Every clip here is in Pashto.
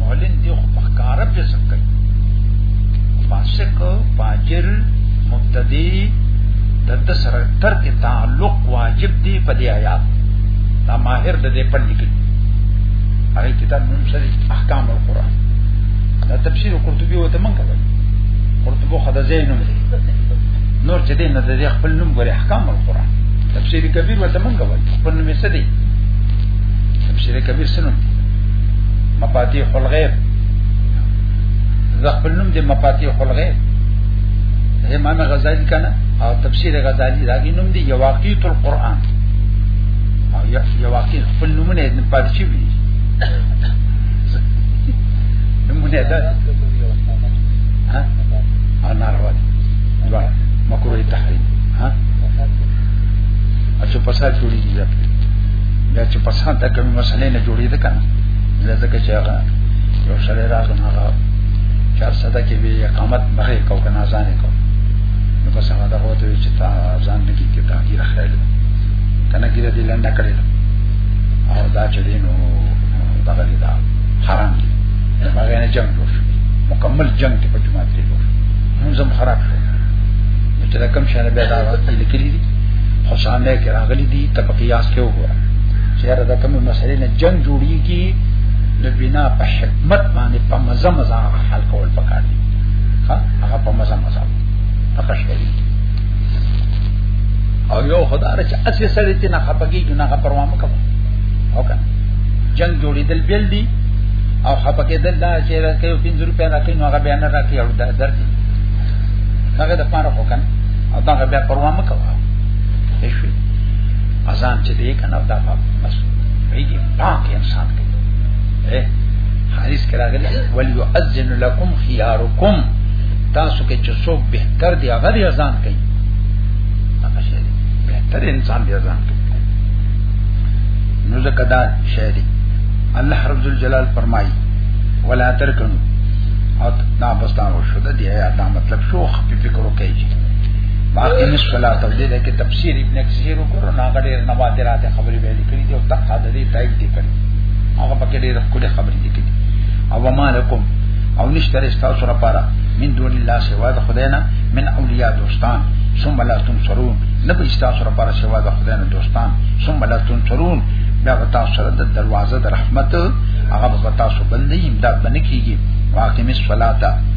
معلن دی خو په کار په څه کوي فاسق فاجر مبتدی د د سره تر کې تعلق واجب دی په دې آیات دا ماهر د دې په لیکل هغه کتاب نوم سره احکام القرآن دا تفسیر قرطبي وته مونږ کوي قرطبي خدای زین نوم دی نور چې دې نه د خپل نوم غوړي احکام القرآن تفسیر کبیر وته مونږ کوي خپل نوم یې څه دی تفسیر کبیر سنن دی مفاتيح الغيب زخپل نوم دې مفاتيح الغيب امام غزالی کنه او تفسیر غزالی راغی نوم دی یواقیت القرآن او یواقیت خپل نمونه نه پاتې شي وي نمونه ده ها انا روان دوه مکروه تحریم ها اچھا پسات جوړی دي بیا چې پس هدا کوم مسلې نه جوړې ده کنه ځکه چې هغه یو سره راغله هغه چار صدا کې به اقامت بغیر کو کنه ځان کو نو بس هغه دا وته چې تا ځان دې کې تا کې راخړل کنه ګیره دې لنډه کړې او دا چې دینو دا غلي دا حرام دي هغه نه جنگ جوړ مکمل جنگ ته په جماعت کې جوړ موږ هم خراب شو چې دا کم شانه بیا دا وخت لیکلي دي حسانه کې راغلي دي تپقیاس کې وګوره چې هر د کوم مسلې نه جنگ جوړیږي د بنا په حکمت باندې په مزه مزه حل کول پکار دي ها هغه په مزه مزه پکښ کوي او یو خدای رچ اسی سره چې نه خپګي نه پروا مکو او کنه جنگ جوړیدل بیل دي او خپکه دل دا چې راکې 50 روپیا راکې نو هغه بیان راکې او درته هغه د پاره وکړ او دا بیا پروا مکو شي اذان چې دی کنه دا بس ویږي پاک انسان دی اے حدیث کې راغلی ول یؤذن لكم خياركم تاسو کې چې څوک بهتر دی هغه دی اذان کوي هغه شی بهتر انسان دی اذان کوي نو زکه دا شی دی الله رب الجلال فرمایي ولا ترکنو او دا بس دا شو دا دی دا مطلب شو خفيف فکر کوي باقي نس ولا تر دې کې تفسیر ابن کثیر وکړو نه غړي نه واترات خبرې ویل کړي دي او تقا د دې تایید دي کړي هغه پکې ډېر کله خبرې دي کړي او ما لكم او نشتر استاسو لپاره من دون الله سوا د خدای نه من اولیاء دوستان ثم لا تنصرون نه به استاسو لپاره سوا د خدای نه دوستان ثم لا تنصرون بیا به تاسو سره د دروازه د رحمت هغه به تاسو بندي امداد بنکیږي واقیم الصلاه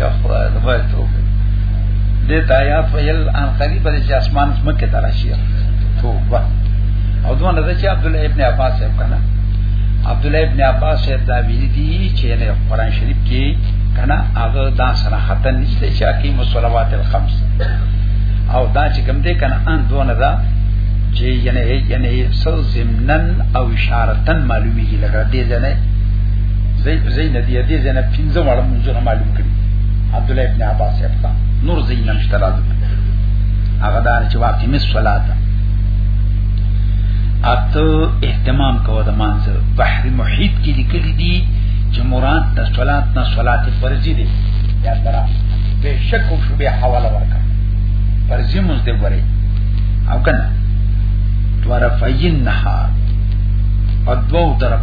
یا خدای د وای ته وګړي دې ته یا فیل ان قریب د اسمان مکه درشي توبه او دوه نه چې عبد الله ابن عباس یې کنه عبد الله ابن عباس یې دا ویلي دي چې نه قرآن شریف کې کنه هغه دا سره حتی نشته چې اکی مصلوات الخمس او دا چې کوم دې کنه ان دوه نه دا چې یعنی یعنی سو زمنن او اشارتن معلومیږي لکه دې ځنه زي په زي ندی دې زنه پنځه وړه منځونه معلوم کړي عبد الله ابن عباس یې پتا نور زي نه مشته راځي هغه دار چې واقع مس صلات اته اهتمام کوو د مانځ بحر محیط کې لیکل دي چې مراد د صلات نه صلات فرضي دي یا درا به شک او شبه حواله ورکړه فرضي مونږ دې وره او کنه دواره فین نهار په دوو طرف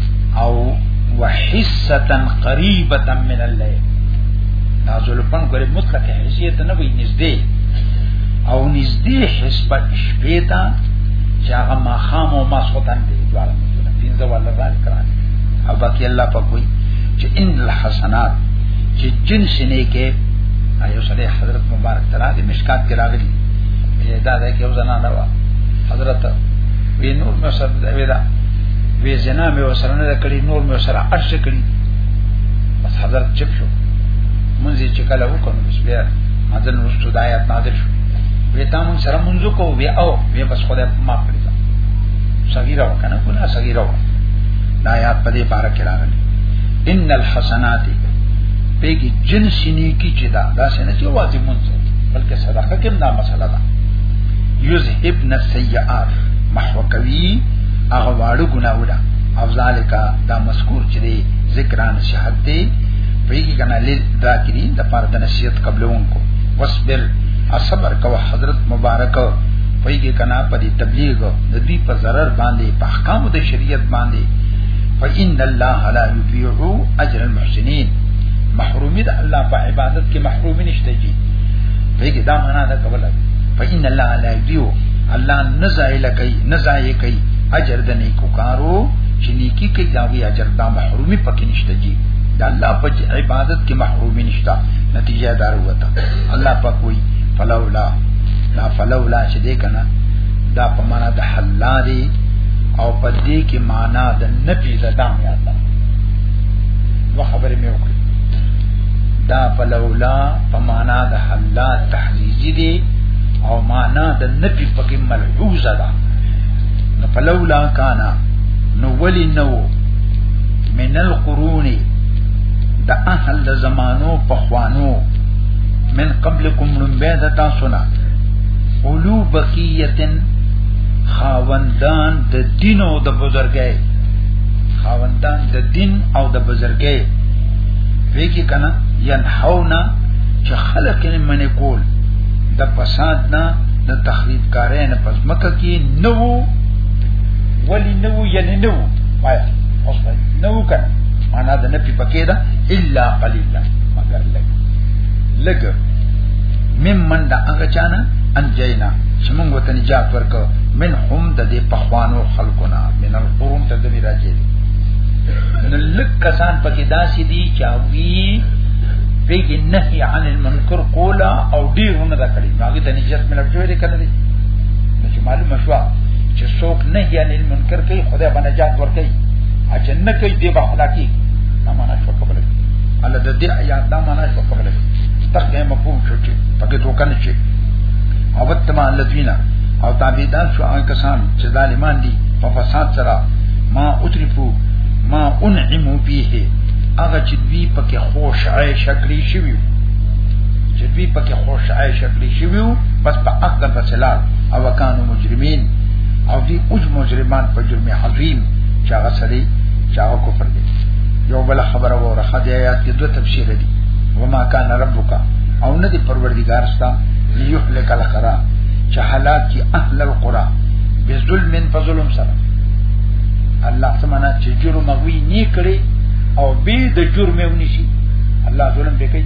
او وحصتا قریبتا من الليل دا زلفان ګره مطلق حیثیت نه وي نږدې او نږدې حسبه شپې ته چې هغه ما خام او ما سوتن دي دواړه پینځه ولا راځي کران او باقي الله په کوئی چې ان الحسنات چې جنس نه کې ایو سره حضرت مبارک ترا د مشکات کې راغلي دا ده کې وزنا نه حضرت وینور مسد دا وی زنا مې وسره نه کړی نور مې وسره ارش کړی بس حضرت چپ شو منځ چې کله وکړ بس بیا مدن رسو د آیات نازل شو وی تا مون سره منځ کو وی او وی بس خدای په ما کړی دا صغیره وکنه ګنا صغیره و دا آیات په دې بار کې راغلی ان الحسنات پیګي جنس نیکی چې دا دا څنګه چې واځي مونږ بلکې صدقه کې دا مسله ده یذهبن السیئات محو کوي هغه واړو ګناونه او ذالک دا مذکور چې دی ذکران شهادت دی پیږي کنه لیل ذاکرین د پاره د نصیحت قبلونکو واصبر صبر کوه حضرت مبارک پیږي کنه په دې تبلیغ د دې په zarar باندې په احکام د شریعت باندې فإن الله لا يضيع اجر المحسنين محرومی د الله په عبادت کې محرومی نشته جی پیږي دا معنا دا کوله فإن الله لا يضيع الله نزایل کوي نه ځای کوي اجر د نیکو کارو چې نیکی کوي دا وی اجر دا محرومي پکې نشته جی دا الله په عبادت کې محرومي نشته نتیجه دار وته الله پاک وی فلولا لا فلولا چې دې کنه دا په معنا د حلاري او په دې کې معنا د نفي د دام یا الله نو خبرې مې وکړې دا فلولا په معنا د حلار تحریزي دي او معنا د نفي پکې ملحوظه ده نو فلولا کانا نو ولی نو من القرون د اهل د زمانو په خوانو من قبلکم لنبه د تاسو نه اولو بقیتن خاوندان د دین او د بزرګۍ خاوندان د دین او د بزرګۍ ویګی کنا ینحونا چې خلق یې منې کول د فساد نه د تخریب کارې نه پس مکه کې نو ولی نو یعنی نو پای اوس پای نو کړه معنا د نبی پکې دا الا قليلا مگر لګ لګ ممن دا هغه چانه انجینا چې موږ وته نجات ورکو من هم د دې پخوانو خلقنا من القرون ته د راځي نو لک کسان پکې داسې دي چې وی پیګ نهي عن المنکر قولا او ډیرونه دا کړی نو هغه ته نجات ملک جوړ دی کنه دی نو چې معلومه شو چې څوک نه یې نه منکر کوي خدای باندې نجات ورکړي اجن نه کوي دی به هلاکی دا معنا شو قبل الله د دې آیات دا معنا شو قبل تخته مفهوم شو چې پکې دوکه نه شي او تما الذین او تابعدان شو هغه کسان چې ظالمان دي په فساد سره ما اترفو ما انعمو بیه هغه چې دوی پکې خوش عیش کړی شوی چې دوی پکې خوش عائش شکلی شویو بس په حق د فصلات او وکانو مجرمین او دی اوج مجرمان په جرم عظیم چا غسری چا کفر دی یو بل خبره وره خدای آیات کې دوه تفسیر دي وما کان ربک او نه دی پروردگار ستا لیحلک القرا چې حالات کې اهل القرا بظلم فظلم سره الله سمانا چې جرم غوي نه کړي او به د جرم ونی شي الله ظلم به کوي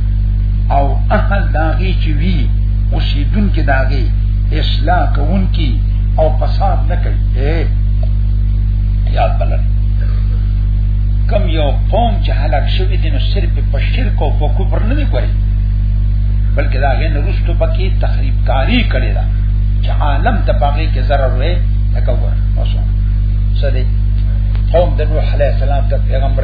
او اهل داغي چې وی اوسیدون کې داغي اصلاح کوون کې او فساد نه کوي یاد بلل کم یو قوم چې هلاک شوی دي نو صرف په شرک او په کفر نه دی کوي بلکې دا غي نرستو پکې تخریب کاری کړي دا چې عالم ته باغې کې ضرر وي لکه ور اوسو سړي قوم د نوح عليه السلام ته پیغمبر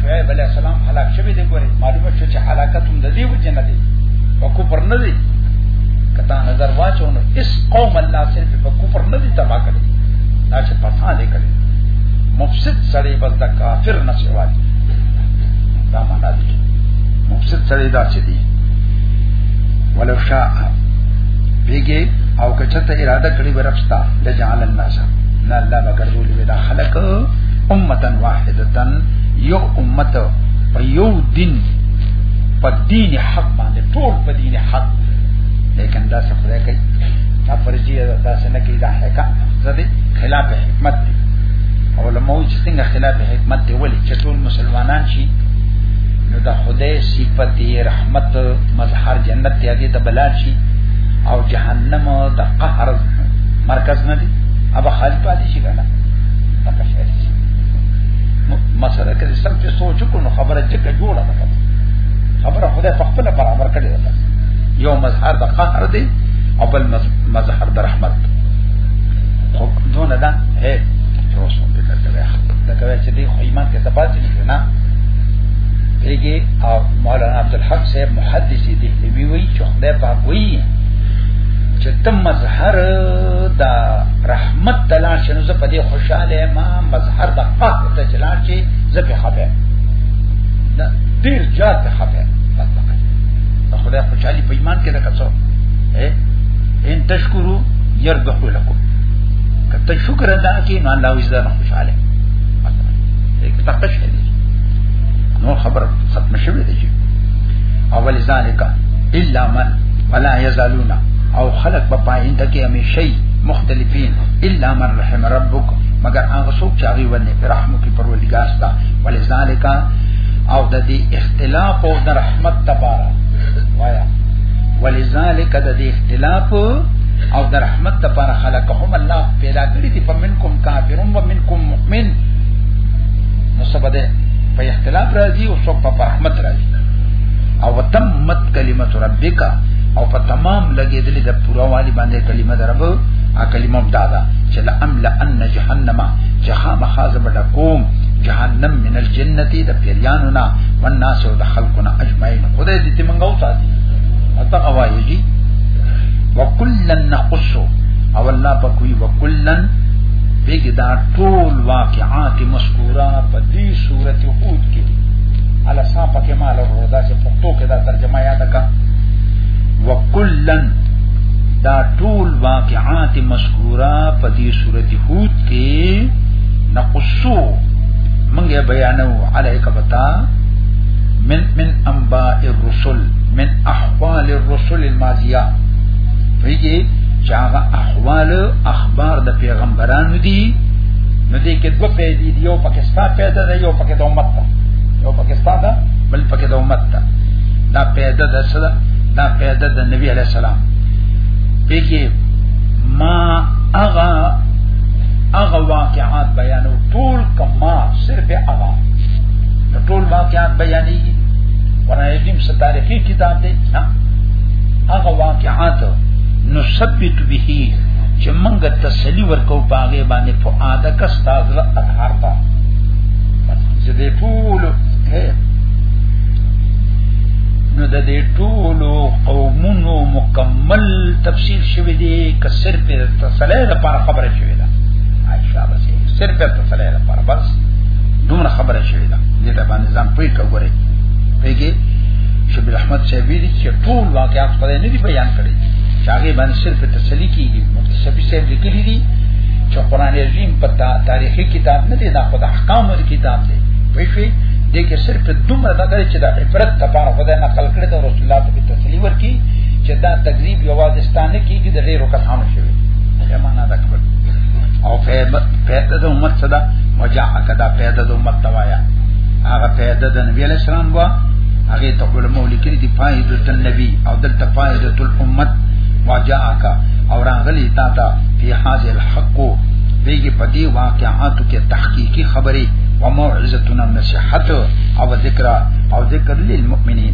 شعیب علیہ السلام هلاک شوی دی ګوري معلومه شو چې هلاکت هم د دې وجه نه دی په کوپر نه دی کته نظر واچو نو اس قوم الله صرف په کوپر نه دی تبا کړی دا چې پسان دی کړی مفسد سړی بس د کافر نه سیوا دی دا معنا دی مفسد سړی دا چې دی ولو شاء بیگی او کچته اراده کړی برښتا لجعل الناس نه الله بغرضول ودا خلق امه واحده یو امت په یو دین په دین حق باندې ټول په دین حق لیکن دا څه خدای کوي دا فرضي ده دا څه نه کوي دا حقیقت زده خلاف حکمت دی علماء چې څنګه خلاف حکمت دی ولې چې ټول مسلمانان شي نو دا خدای صفت رحمت مظهر جنت ته هغه ته بلار شي او جهنم د قهر مرکز نه دی ابا خالد پاتې شي کنه پکې شي مسله کې سم چې سوچ کو نو خبره چې جوړه ده خبره خدای په خپل برابر کړی ده یو مظهر د قهر دی او بل مظهر د رحمت خو دونه ده هي رسول به درکړي دا کوي چې دی خو ایمان کې ثبات نه نه دیږي او مولانا عبدالحق صاحب محدث دی دی وی چې خدای پاک وی چې تم مظهر دا رحمت تلاش نو زه په دې خوشاله ما مظهر د پاک ته چلان شي زکه خبره دا ډیر جات ته خبره بس پکې دا خدای خوشالي په ایمان کې راکڅو اے ان تشکرو يربح لكم کته شکر ادا کی نو الله وجدان خوشاله یک تقش دی نو خبر ختم شوه دی اول ذالک الا من ولا يزالون او خلق په پاینده کې همیشئ مختلفین الا من رحم ربک مگر هغه څوک چې هغه باندې رحم کوي پروردګار ستا ولذالک او د دې اختلاف او د رحمت تبارا وایا ولذالک د دې اختلاف او د رحمت تبارا خلقهم الله پیدا کړی دي فمنکم کافرون ومنکم مؤمن نو سبده په اختلاف راځي او څوک په رحمت راځي او تمت کلمت ربک او په تمام لګیدلې د پوره والی باندې کلمه دربو ا کلمه دادا چې لامل ان جهنم چې خامخا زبډ کوم جهنم من الجنتی د پیریانو نه والناس او د خلقنا اجمعین خدای دې ته منغو ساتي اته اوایږي وکلن نقص او الله په کوي وکلن بیگ دا ټول واقعات مذکورہ په دې صورت هود کې علا صاحب کې مال ورو دا چې پښتو کې دا ترجمه یاد کا وکلن دا ټول واقعات مذکورا په دې سورته هود کې نقصو منګه بیانو علیک بتا من من انباء الرسل من احوال الرسل الماضیه پیږي چې هغه احوال اخبار د پیغمبرانو دي نو دې کې دوه پیدا دي یو پاکستان پیدا ده یو پکې د امت ده یو پاکستان ده بل پکې د امت ده دا پیدا ده سره دا پیدا د نبی علی السلام پیږي ما اغا اغا واقعات بیانو ټول کما صرف اغا نو ټول واقعات بیانې قرآن عظیم څه تاریخي کتاب دی نه اغا واقعات نثبت به چې موږ تسلی ورکو پاغه باندې فؤاده کستا زړه اطهار تا چې دې ټول نو د دې ټولو قومونو کمل تفصیل شوی دی که صرف تصلیح لپاره خبره شوی ده عائشہ بس صرف تصلیح لپاره بس دومره خبره شوی ده دې ته باندې ځان پوي کوګره پیګه شبیر احمد صاحب ویلي چې ټول واقعات په نه دی بیان کړی چې هغه باندې صرف تسلی کیږي متصفی صاحب لیکلی دي چې قران عظیم په تاریخي کتاب نه دی دا خو د احکامو کتاب دی په شي دې کې صرف دومره دا چې د عبرت لپاره خدای نقل کړی د رسول الله لیور کی چې دا تکذیب یوازې ستانه کیږي د ډیرو کسانو شوی دا معنا دا کړ او پیدا د امت صدا مجاع کدا پیدا د امت توایا هغه پیدا د نبی علیہ السلام وا هغه ته علماء لیکلي دی فائدۃ النبی او دلته فائدۃ الامت واجاک او راغلی تا ته فی حاضر الحق دیږي په دې واقعاتو کې تحقیقی خبرې وموعظه نصیحت او ذکر او ذکر للمؤمنین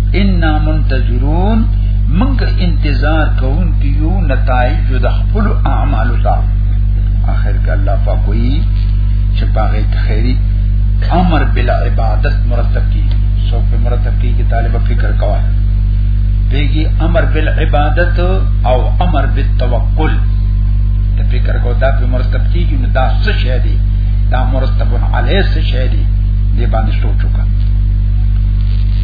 ان منتظرون موږ انتظار کوون کیو نتایج د خپل اعمالو ته اخر کې الله پاک وی چې پاره خیری امر بلا عبادت مرتب کی سو په مرتب کی کې طالب فکر کوا پیږي امر بل عبادت او امر بالتوکل ته فکر کو دا په مرتب کیږي نو دا څه شی دی دا مرتب علی څه شی دی دې باندې سوچ وکړه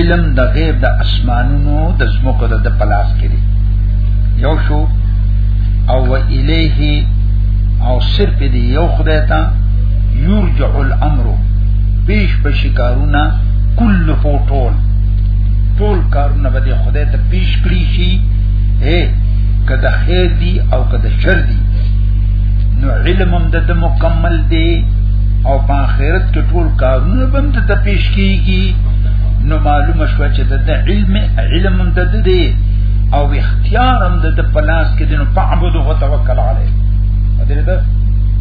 علم د غیب د اسمانونو د زمکو د پلاس کړي یو شو او الیه او صرف دی یو خدای ته یرجع الامر پیش په شکارونه کل هو ټول ټول کارونه به خدای ته پیش کړی شي اے کده خیر دی او کده شر دی نو علم هم د مکمل دی او په آخرت کې ټول کارونه به هم ته پیش کیږي نو معلومه شو چې د علم علم هم د دې او اختیار هم د پلاس کې دنو فعبد او توکل علی دې ده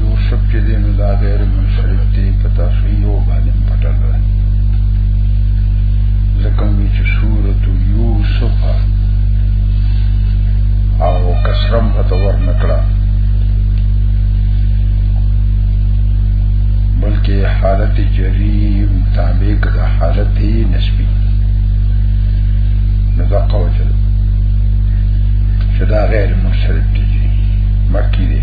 یوسف چې دی نو دا غیر منصرف دی په تفریح او باندې پټل دی ځکه وی چې سورۃ یوسف او کسرم په تور نکړه بلکې حالت جری مطابق د حالت نسبی نو دا قوجل چې دا غیر منصرف دی مکی دی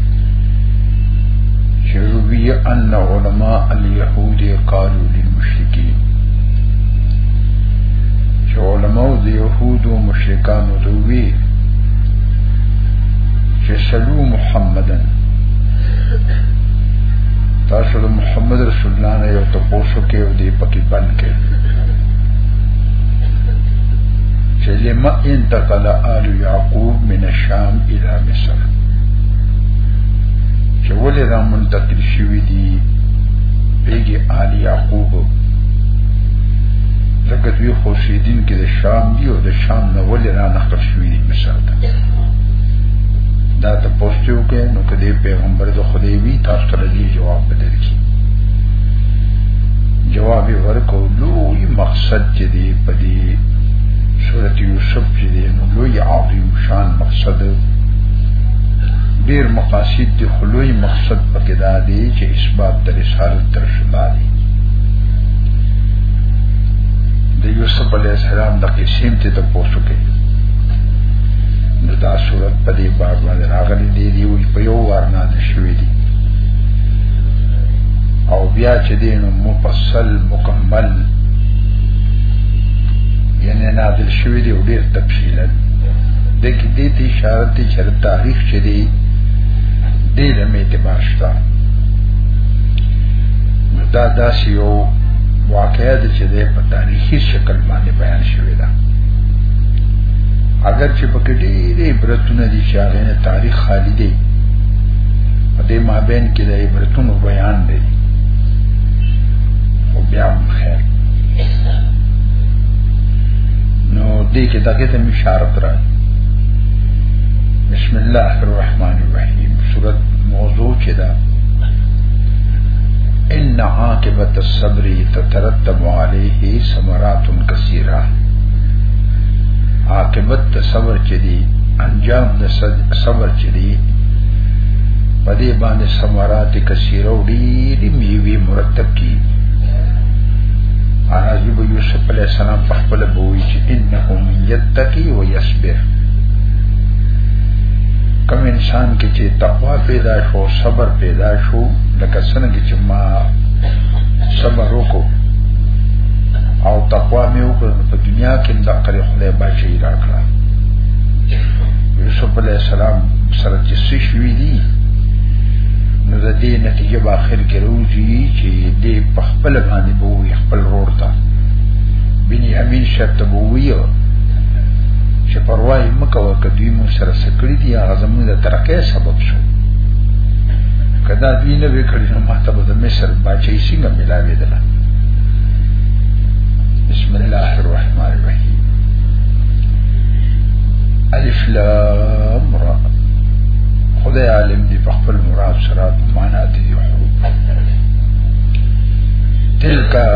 چروی ان علماء اليهود قالوا للمشرکین چې علماء د يهود او مشرکانو دوی چې سلو محمدن تاسو د محمد رسول الله نه یو تاسو کې او دې پکې بند کې چې لما انتقل آل يعقوب من الشام إلى مصر چې ولې را منتقل شوی دی بیگی آل یعقوب لکه دوی خوشیدین کې د شام دی او د شام نه ولې را نقل شوی دی مثال ته دا ته پوښتیو کې نو کدی پیغمبر د خدای وی تاسو ته دی جواب بدل کی جواب ورکو لوی مقصد چې دی په دې سورۃ یوسف چې دی نو لوی عظیم شان مقصد ډیر مقاصد دی خلوی مقصد پکې دا دی چې اثبات د رسالت تر شما دی د یوسف علی السلام د قسم ته تاسو کې نو دا صورت په دې باب باندې راغلي دی دی وی په یو وار نه شوې دي او بیا چې دین مفصل مکمل یعنی نازل شوې دی ډیر تفصیلا د کې دې ته اشاره ته چې تاریخ چې دی دې له مې ته باشتا دا داس یو واقعیا د چې په تاریخي شکل باندې بیان شوې ده اگر چې په کې ډېرې برتونه دي چې هغه نه تاریخ خالی دی په دې مابین کې د عبرتونو بیان دی او بیا هم خیر نو دې کې دغه ته اشاره ترا بسم الله الرحمن الرحیم سورۃ موضوع چې دا ان عاقبت الصبر تترتب عليه ثمرات كثيره عاقبت صبر چې دی انجام د صبر چې دی په دې باندې ثمرات کثیره او ډېری میوه مرتب کی اراجو به یو علیہ السلام په خپل بووی چې انه من یتقی و یصبر کم انسان کې چې تقوا پیدا شو صبر پیدا شو لکه څنګه چې ما صبر وکړو او تقوا مې وکړه په دنیا کې د قری خدای بچی راکړه یوسف علی السلام سره چې څه شوې دي نو د دې نتیجه په اخر کې راوځي چې دې په خپل باندې بووی خپل رور تا بنی امین شرط بوویو چې پروايي مکه وکدوی مو سره سکړی دی هغه زموږ د ترقې سبب شو کدا دوی نه وکړي نو ماته به د مصر بچی څنګه ملاوي دل بسم الله الرحمن الرحیم الف لام را خدای عالم دی په خپل مراد سره معنا دي حروف تلکا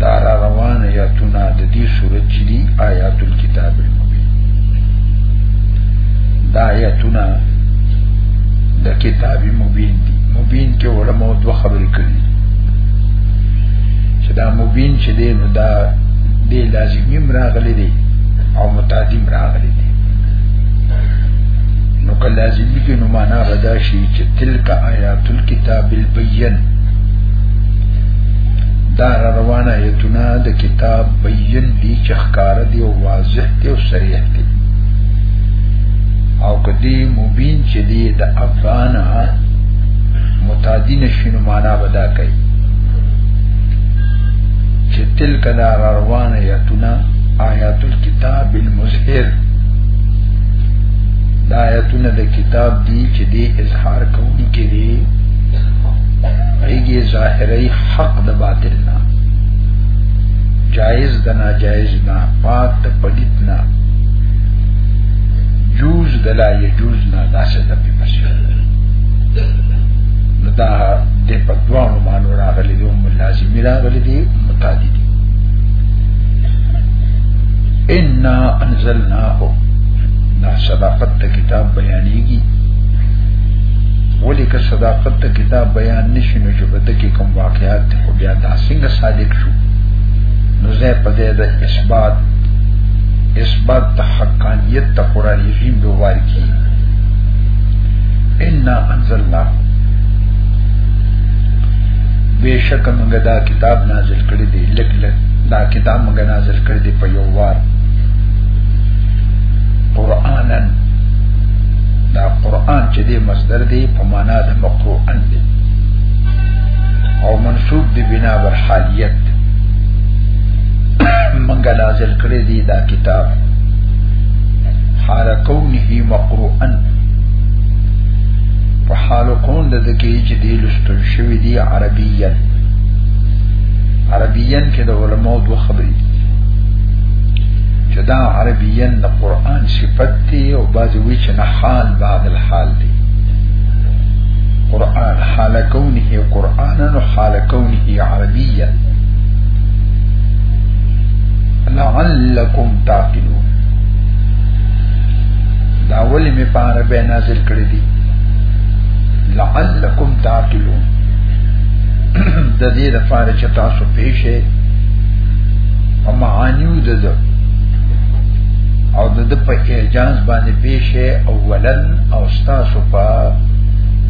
دارا روان آیاتونه د دې صورت چې دی آیات الكتاب المبین دا آیاتونه د کتاب مبین دی مبین کې علماء دوه خبرې کړي چې دا مبین چې دی نو دا دی لازمي مراغلي دی او متعدی مراغلي دی نو که لازمي کې نو معنا غدا شي چې تلک آیات تل کتاب البین دا روان آیتونه د کتاب بین دی چې ښکار دی او واضح دی او صریح دی او کدی مبین چې دی د افغان متعدین شنو معنا بدا کوي چې تل کدا روان آیتونه آیات الكتاب المظهر دا آیتونه د کتاب دی چې دی کار کوم کې دی ایږي ظاهري حق د باطل نه جائز د ناجائز نه پاک د پلیت نه جوز د لا یجوز نه داسې د په پښه نو دا د په دوانو مانو راغلي دی هم لازمي راغلي دی متعدي دی ان انزلناه نا صداقت کتاب بیانېږي ولی که صداقت ته کتاب بیان نشي نو چې بده کې کوم واقعات ته بیا دا څنګه صادق شو نو زه په دې د اثبات اثبات ته حقانیت ته قران یقین به ورکی ان انزلنا بیشک موږ دا کتاب نازل کړی دی لک لک دا کتاب موږ نازل کړی دی په یو وار قرانن دا قران چې دی مصدر دی په معنا د مقروء ان دی او منصوب دی بنا بر حالیت منګه نازل کړی دی دا کتاب حال کونه مقروء ان په حال کون د دکی چې دی لستل شوی دی عربیا عربیا کې د علماو دوه خبرې چې دا عربیا د قران صفت دی او بعض وی چې نه حال بعد الحال دی قرآن حال کونه قرآنا او حال کونه عربیا لعلکم تعقلون دا ولی می په عربی نازل کړی دی لعلکم تعقلون د دې لپاره چې تاسو پیښه او معانیو د او د د په اجازه باندې پیشه اولن او تاسو په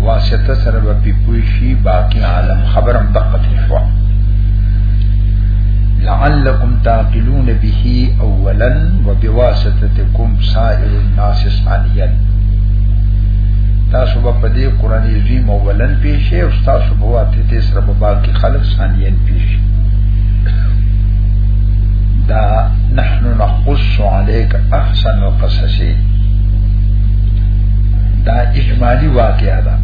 واسطه سره به پوي شي باقي عالم خبرم دقه شو لعلکم تعقلون به اولا وبواسطتکم سائر الناس ثانیا تاسو په دې قران عظیم اولن پیشه او تاسو په واسطه سره به باقي خلق ثانیا پیشه دا نحن نقص عليك احسن القصص دا اجمالی واقعا ده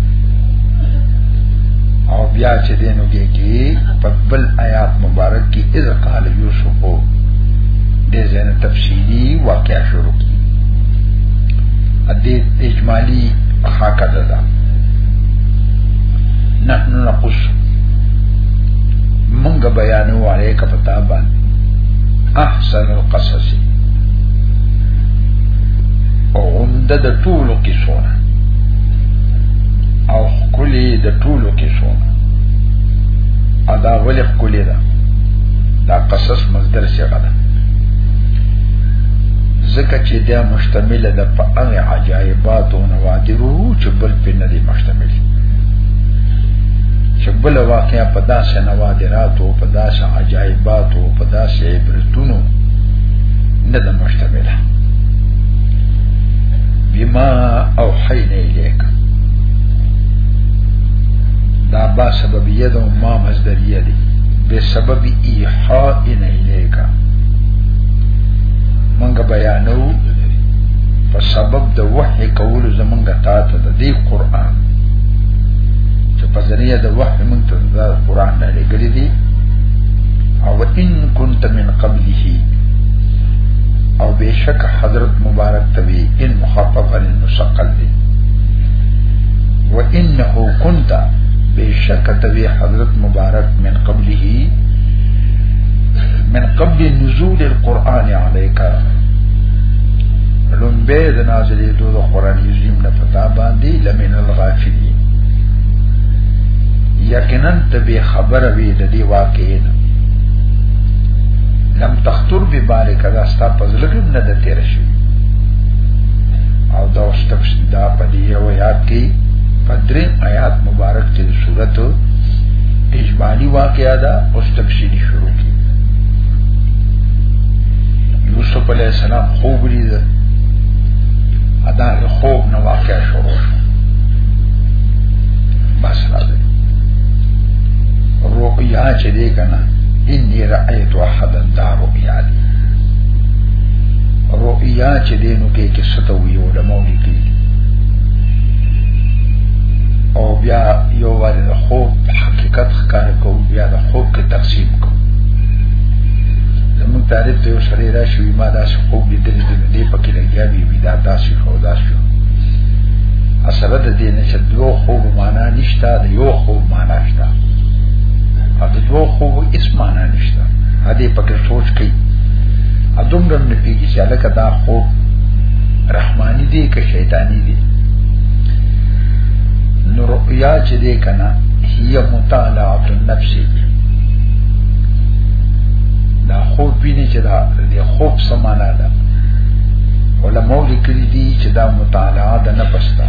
او بیا چې دینو کې کې په بل آیات مبارک کې اذ قال یوسف د زنه تفصیلی واقعا شروع کی ا دې اجمالی حق ده ده نحن نقص منګ بیانو علیک پتا باندې احسن القصص او عمده د ټولو قصونه او خکلی د ټولو قصونه ادا ولی خکلی ده دا قصص مصدر سیغه ده ځکه چې دا مشتمل ده په هغه عجایبات او نوادرو چې بل په نه دي مشتمل چې بل واقعیا په داسې نوادرات او په داسې عجایب باتو په داسې عبرتونو نه ده مشتمله بما اوحینا الیک دا با سببیه ده ما مصدریه ده به سبب ایحاء الیک منګه بیانو په سبب د وحی کول زمونږه تا ته د دې قران چې په ذریعہ د وحی مونږ ته د قران نه لګلې دي او ان كنت من قبله او بشک حضرت مبارک توی ان مخففا المشقل دی وانه كنت بشک توی حضرت مبارک من قبله من قبل نزول القرآن عليك لنبه د نازلې دوه قرآن عظیم نه پتا باندې لمن الغافلین یقینا ته به خبر وي د دې واقعې نه لم تخطر به باندې کدا ستا پزلګم نه د تیر شي او دا واستبش دا په دې یو یاد کې پدری آیات مبارک چې صورت اجمالی واقعا دا واستبشری شروع کی یوسف علیہ السلام خوب لید ادا خوب نو واقعا شروع شو بس راځي رؤيا چې دې کنه اني رأيت احدا دا رؤيا دي رؤيا چې دې نو کې کې ستو یو د مولي کې او بیا یو واري د خوب حقیقت ښکار کو بیا د خوب کې تقسیم کو زمون تعریف ته یو سړی راشي ما دا څه خوب لیدل دي نه دی پکې لګیا وي دا داسې خو داسې اصله د دې نه دو خوب معنا نشتا د یو خوب معنا شتا او د دو خوب اس معنا نشتا ا دې پکې سوچ کوي ا دومره نه پیږي چې الکه دا خوب رحمانی دی که شیطانی دی نو رؤیا چې دی کنه هي مطالعه النفس دا خوب ویني چې دا د خوب سمانه ده علماء لیکلي دي چې دا مطالعه ده نه پستا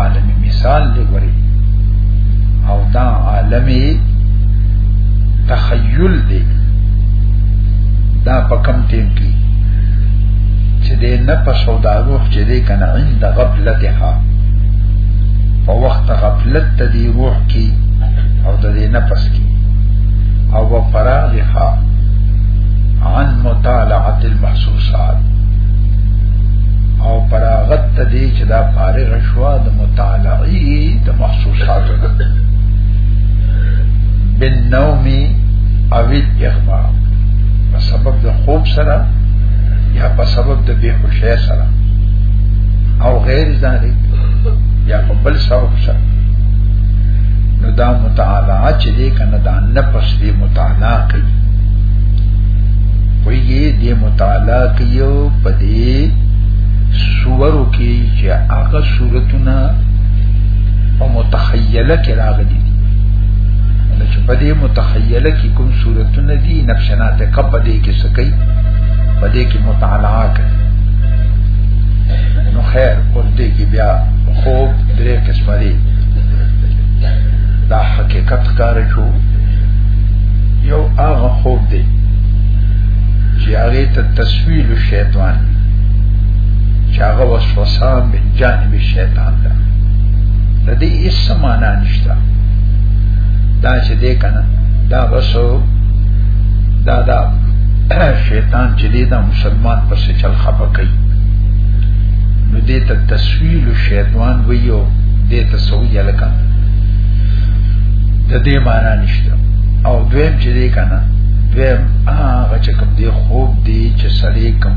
عالم مثال دی ګوري او دا عالم تخیل دی دا په کم ټیم کې چې د نفس او د روح چې دی کنه عند غفلتها په وخت غفلت ته دی روح کې او د دې نفس کې او و فراغها عن مطالعه المحسوسات او فراغت ته دی دا فارغ شوا د مطالعي د محسوساتو نه بالنوم او الاغماء په سبب د خوب سره یا په سبب د بیهوشۍ سره او غیر ذلک یا په بل سبب سره نو دا مطالعه چې دې کنه دا نفس دې مطالعه کوي ویږي دې مطالعه کوي په دې سورو کې چې هغه صورتونه په متخیله کې راغلي دي نو چې په دې متخیله کې کوم صورتونه دي نقشنات کپ دې کې سکی په دې کې مطالعه کوي نو خیر ور دې کې بیا خوب درې قسمه دي دا حقیقت کار شو یو هغه خوب دی چې هغه ته تسویل شیطان چې هغه وسوسه من جانب شیطان ده د دې هیڅ معنا نشته دا چې دې کنه دا وسو دا دا شیطان چې دې دا مسلمان پسې چل خپه کوي نو دې ته تسویل شیطان ویو دې ته سوی لکه د دې معنا نشته او دویم چې دې کنه دویم هغه چې کوم دی خوب دی چې سړی کوم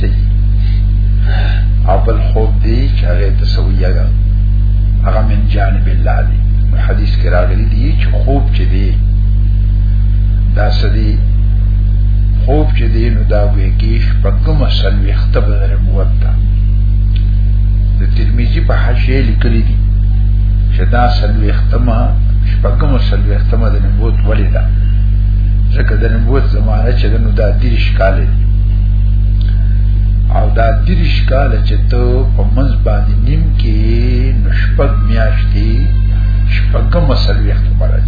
اول خوب دی چې هغه تسویه ده هغه من جانب الله دی نو حدیث کې راغلی دی چې خوب چې دی دا سدي خوب چې دی نو دا وی کې شپږم سن وخت بدر موتا د ترمذی په حاشیه لیکلی دی چې دا سن وختمه شپږم سن وختمه د نبوت ولې ده ځکه د نبوت زمانه چې د نو دا دیش کال دی او دا دریش کال چې ته په منځ باندې نیم کې نشپګ میاشتې شپږم سلويخت مراد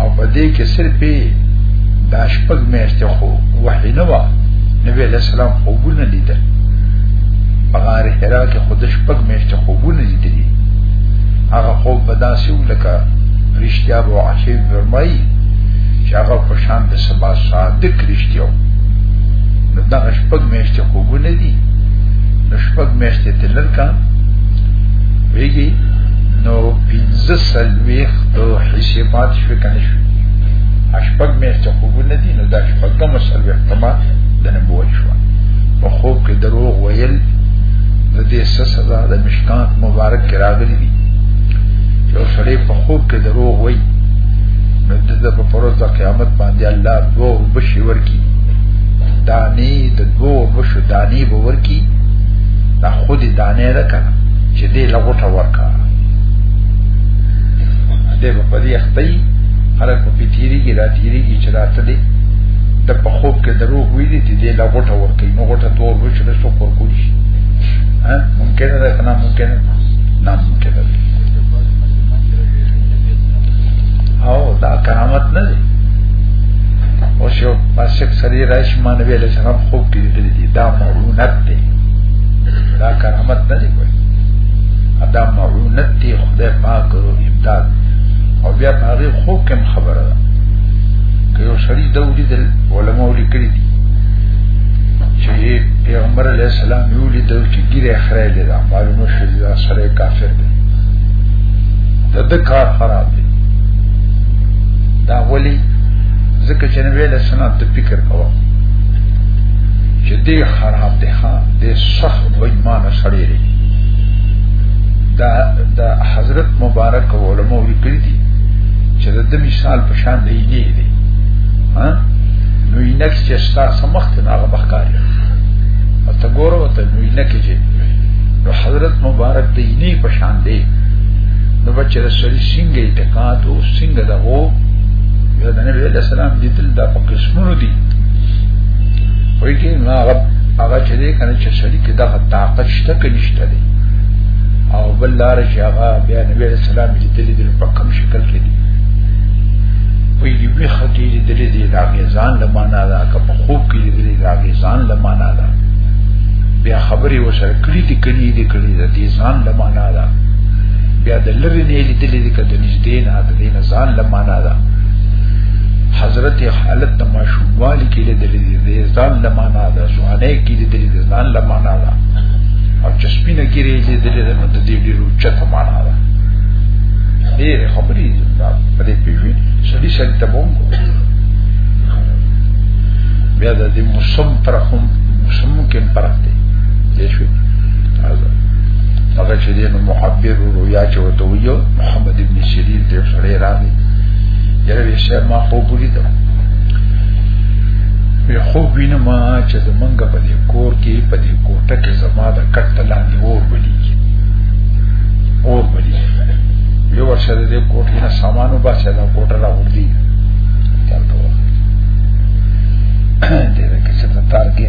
او په دې کې صرف دا شپږ میاشتې خو وحی نه و نبی علیہ السلام خوبونه لیدل په غار حرا کې خود شپږ میاشتې خوبونه لیدل هغه خوب بداسیو لکه رښتیا به عاشق فرمایي چې هغه په شان سبا صادق رښتیاو نو دا شپږ میاشتې خوبونه دي نو شپږ میاشتې تلل کا ویږي نو پنځه سلويخت حسابات شو کنه شو اشپږ میاشتې خوبونه دي نو دا شپږم سلويخت ما د نبوت شو په خوب کې دروغ ویل د دې سزا د مشکات مبارک کې راغلي دي یو سړی په خوب کې دروغ وایي نو د دې په پروز قیامت باندې الله دوه بشي ورکی دانی د دوه بشو دانی به ورکی دا خود دانه را کنه چې دې لغټه ورکا دې په دې اختی خلک په پیتیری کې را تیری کې چې راته دې د په خوب کې درو ویلې دې دې لغټه ورکی نو غټه دوه بشو له سو پر کولی ها ممکن ده کنه ممکن نه ممکن ده او دا کرامت نه دی او شو پاسک سری رایش مان ویل چې هم خوب کې دي دي دا معونت دی دا کرامت نه دی کوي دا معونت دی خدای پاک او امداد او بیا په هغه خوب کې خبره ده که یو سړی د ولید علماء لیکلي دي چې پیغمبر علی السلام یو لیدل چې ګیره خره لیدا معلومه شوه دا سره کافر دی ته د کار خراب دی دا ولی ځکه چې نوې له سنت ته فکر کوه چې دې خراب دی ها دې سخت بېمانه سړی دی دا د حضرت مبارک علماء لیکلي دي چې د مثال په شان دی نه دی ها نو اینک چې ستا سمخت نه هغه بخکاری او ته ګوره ته نو اینک چې نو حضرت مبارک دی نه په شان دی نو بچی دا سړی څنګه اعتقاد او څنګه دا هو یو د نبی علیہ السلام د دل دا په قسمونو دي وایي کې نه هغه هغه چې دې کنه چې سړی کې دا طاقت شته کې نشته دي او بل لار چې هغه بیا نبی علیہ السلام د دل دل په کم شکل کې دي وایي دې به ختی دې دل دې دا غزان د معنا دا که په خوب کې دې دا غزان د معنا دا بیا خبرې وسره کړې دي کړې دي کړې دي ځان د معنا دا بیا د لری نه لیدلې دي کده نږدې نه د دین ځان لمانا دا حضرت حالت د ماشوموالي کې لیدلې دي ځان لمانا دا ځواني کې لیدلې دي ځان لمانا دا او چې سپینه ګیرې لیدلې ده د دې ډیرو چته معنا ده ډېر خبرې دا په دې پیوي سړي سړي ته مونږ بیا د دې موسم پر هم موسم کې پرته دي شو هغه چې دین محبر رویا چې وته ویو محمد ابن سیرین ته سره راغی یره یې شه ما خو بولی دا په خو وینم چې زمونږ په دې کور کې په دې کوټه کې زما د کټ لاندې اور بلی اور بلی یو ورشه دې کوټې نه سامانو باسه دا کوټه را وردی چلته وخت دې کې څه تارګې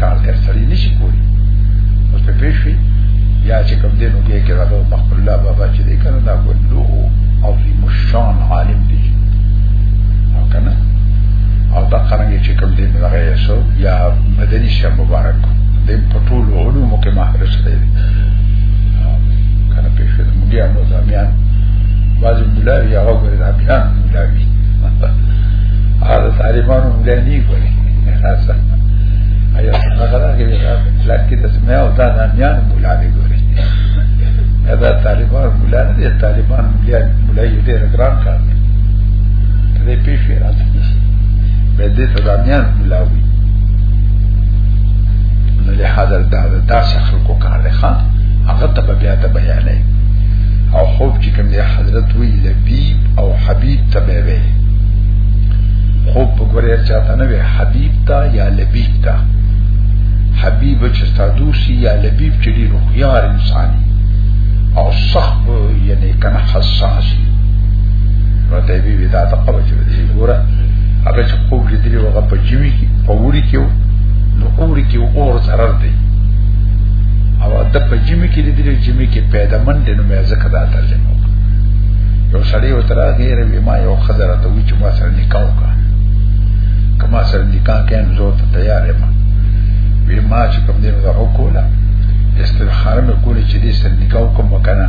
کار کار سړی نشي کولی اوس په پیښې یا چې کوم دینو کې کې راغو مخبر الله بابا چې دې کنه دا کوي لو او فی مشان عالم دی او کنه او دا څنګه چې کوم دین راغی یسو یا مدني شه مبارک دې په ټول علوم کې ماهر شته کنه پیښې موږ یې نو زمیان بعضی ملاوی هغه ګوري دا بیا ملاوی هغه طالبانو ملانی ګوري خاصه ایا هغه راګي لکه د سمه او دا دانیان مولا دی ګوري دا طالبان مولا نه دي طالبان مولا مولا یې ډېر ګران کار دی ته دې پیښې راځي به دې ته دانیان مولا وي نو له حاضر دا دا شخص کو کار دی ښا هغه ته بیا ته بیانې او خوب چې کوم دی حضرت وی لبیب او حبیب ته به وي خوب وګورئ چاته نه وي حبیب تا یا لبیب تا حبیب چې ستا دوسی یا لبیب چې ډیر خویار انسانی او سخت یعنی کنه حساسی نو ته بی بی دا تقوی چې دی ګوره هغه چې خوب لیدلی وغه په جیوی کې په وری کې نو اوري کې اور ضرر دی او د په جیمی کې د دې جیمی کې پیدا من د نو مې ځکه دا ترجمه وکړه یو سړی وتره غیر ما یو خزر ته وی چې ما سره نکاح وکړه کما سره نکاح کې هم زور ته تیار یم وی ما چې کوم دین غو کولا استخاره مې کوله چې دې سره نکاح کوم مکنه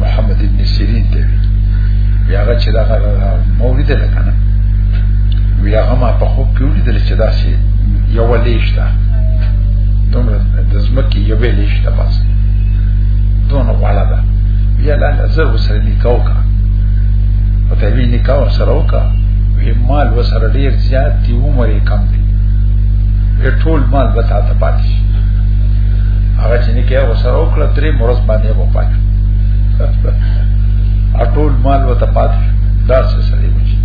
محمد ابن سیرین ته وی هغه چې دا مولید لکنه وی هغه ما په خوب کې ولیدل چې دا شی یو لیشتا دومره د زمکه یو لیشتا بس دونه والا ده بیا لاله زر وسره نکاح وکړه او ته وی نکاح سره وکړه وی مال وسره ډیر زیات دی عمر یې کم دی یې ټول مال به تاسو پاتې شي هغه چې نه کې وسره وکړه درې مرز باندې وو پاتې ټول مال و ته پاتې دا څه سړي وچی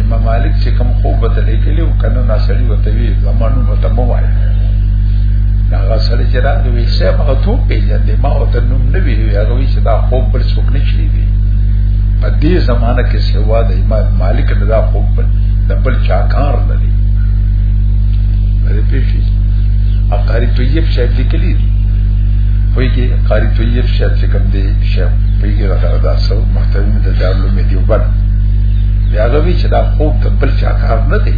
امام مالک چې کوم خوب وته لیکلی او کنه نا سړي وته وی زمانو وته مو وایي دا هغه سړي چې راغی چې هغه ته پیژن دی ما وته نوم نه وی هغه چې دا خوب بل څوک نه چلی دی په دې زمانہ کې سوا دی مالک نه دا خو بل د بل چا کار نه دی پرې پیشي اقاری طیب شاید لیکلی دی وایي کې قاری طیب شاید څه کوم دی شاید وایي کې دا دا سو محترم د دارلو مې دی وبن بیا غوي چې دا خوب د بل چا کار نه دی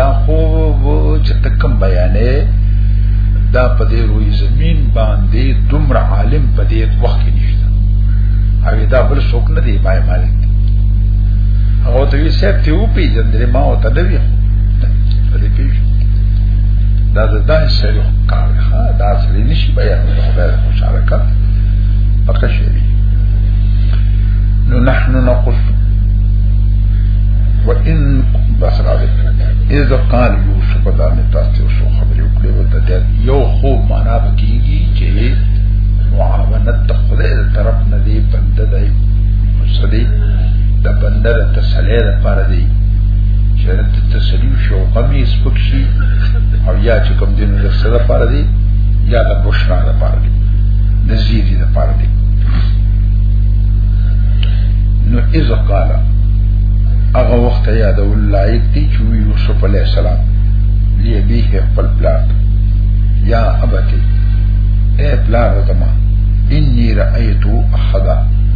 دا خوب چې تکم بیانې دا په دې روی زمين باندې دومره عالم په دې وخت کې نشته او دا بل څوک نه دی بای مالک هغه ته وی سیب ته و پی جندري ما او ته دوی په دې پیښ دا د داسې سړي کار ښه دا سړي نشي بیان د خدای خوشاله کړ پکې شي نو نحن نقص وان بس راځي اذا قال يوسف دا نه تاسو شو خبرې وکړې وته دا یو خو معنا بکیږي چې معاونت خدای طرف نه دی بنده دی سدي د بندر تسلی ده پر دی چې ته تسلی شو قمی سپک شي او یا چې کوم دین د سره پر دی یا د بشرا ده پر دی نذیر ده پر دی نو اذا قال هغه وخت یاد ولایت دی چې یوسف علی السلام لیبیه خپل پلان یا ابتی اے پلان زما انی رأیتو احدا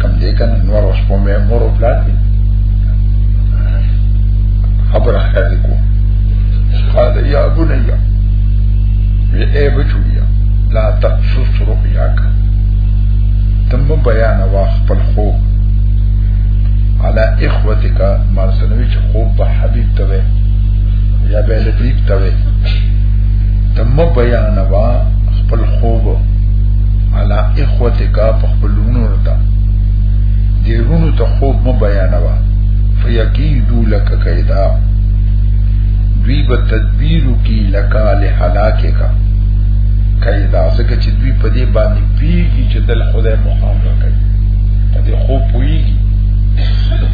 کم دې کنه نور اوس په مې مور او پلار دي خبره خالي کو قال يا بني وی اے بچو یا لا تقصص رؤياك تم بیان واخ پر خو على اخوتك ما سنوي چې خو په حبيب ته یا به لطیف ته وي تم بیان وا خپل خوب علا اخوته کا په خپل لونو ته دې لونو ته خوب مو بیانوا فیقیدو لک کیدا دوی به تدبیرو کی لکا لحلاکه کا کیدا ځکه چې دوی په دې باندې پیږي چې دل خدای مخامخ کوي په دې خوب پويږي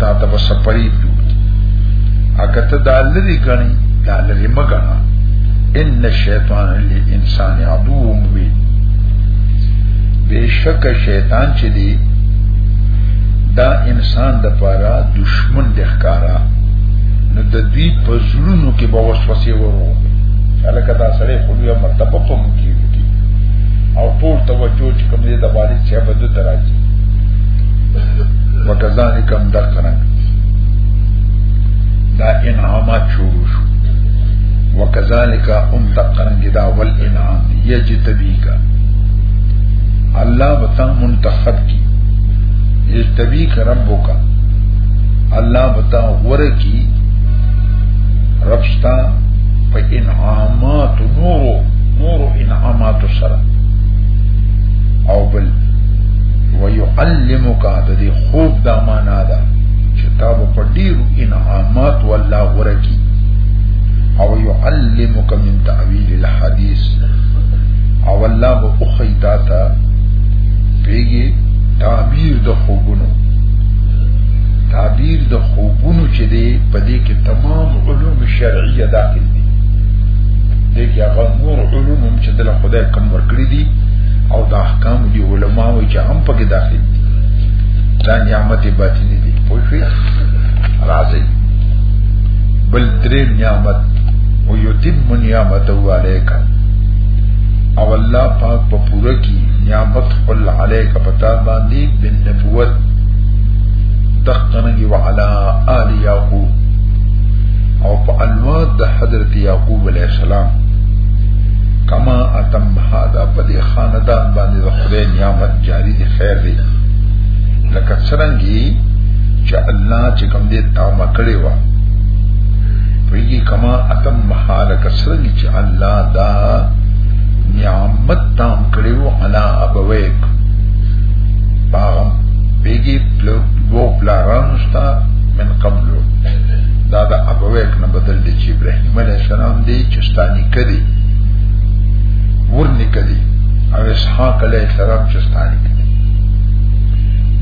تا ته به سپری دو اګه ته دا لري غني دا لري مګنا ان الشیطان للانسان عدو مبین بشک شیطان چې دی دا انسان د پاره دشمن د ښکارا نو د دې په زړونو کې به وسوسه ورو الکه دا سره خو یو مرتبه په مونږ او ټول توجه چې کوم دې د والد چې په دې درځي وکزان کم د قران دا انعامات شروع شو وکذالک ام تقرن دا ول انعام یجتبیکا الله بتا منتخب کی یجتبی کا ربو کا الله بتا غره کی ربستا په انعامات نورو نورو انعامات سره او بل ويعلمك د دې خوب دا معنا ده چې تا په ډیرو انعامات والله ورکی او يعلمك من تعويل الحديث او الله به اخی تا تا پیگی تعبیر د خوبونو تعبیر د خوبونو چې دی په دې کې تمام علوم شرعیه داخل دي دې کې هغه نور علوم هم چې د خدای کم ورکړي دي او د احکام دی علما وي چې هم پکې داخل دي دا نعمت باطنی دي پوه شئ راځي بل درې نعمت ويتم نعمته عليك او الله پاک په پوره کی نعمت خپل علیک پتا باندې بن نبوت دقنګي وعلى آل یعقوب او په انواد د حضرت یعقوب علی السلام کما اتم هذا په دې خاندان باندې د خدای نعمت جاری دي خیر دی لکه څنګه چې الله چې کوم دې تامه کړی و پیږي کما اتم محاله کسرنګ چې الله دا نعمت تام کړیو علا ابویک باغم بیگی پلو بو پلارانستا من قبلو دا دا ابویک نه بدل دی چې ابراهیم علی السلام دی چې ستانی کدی ورنی کدی او اسحاق علی السلام چې ستانی کدی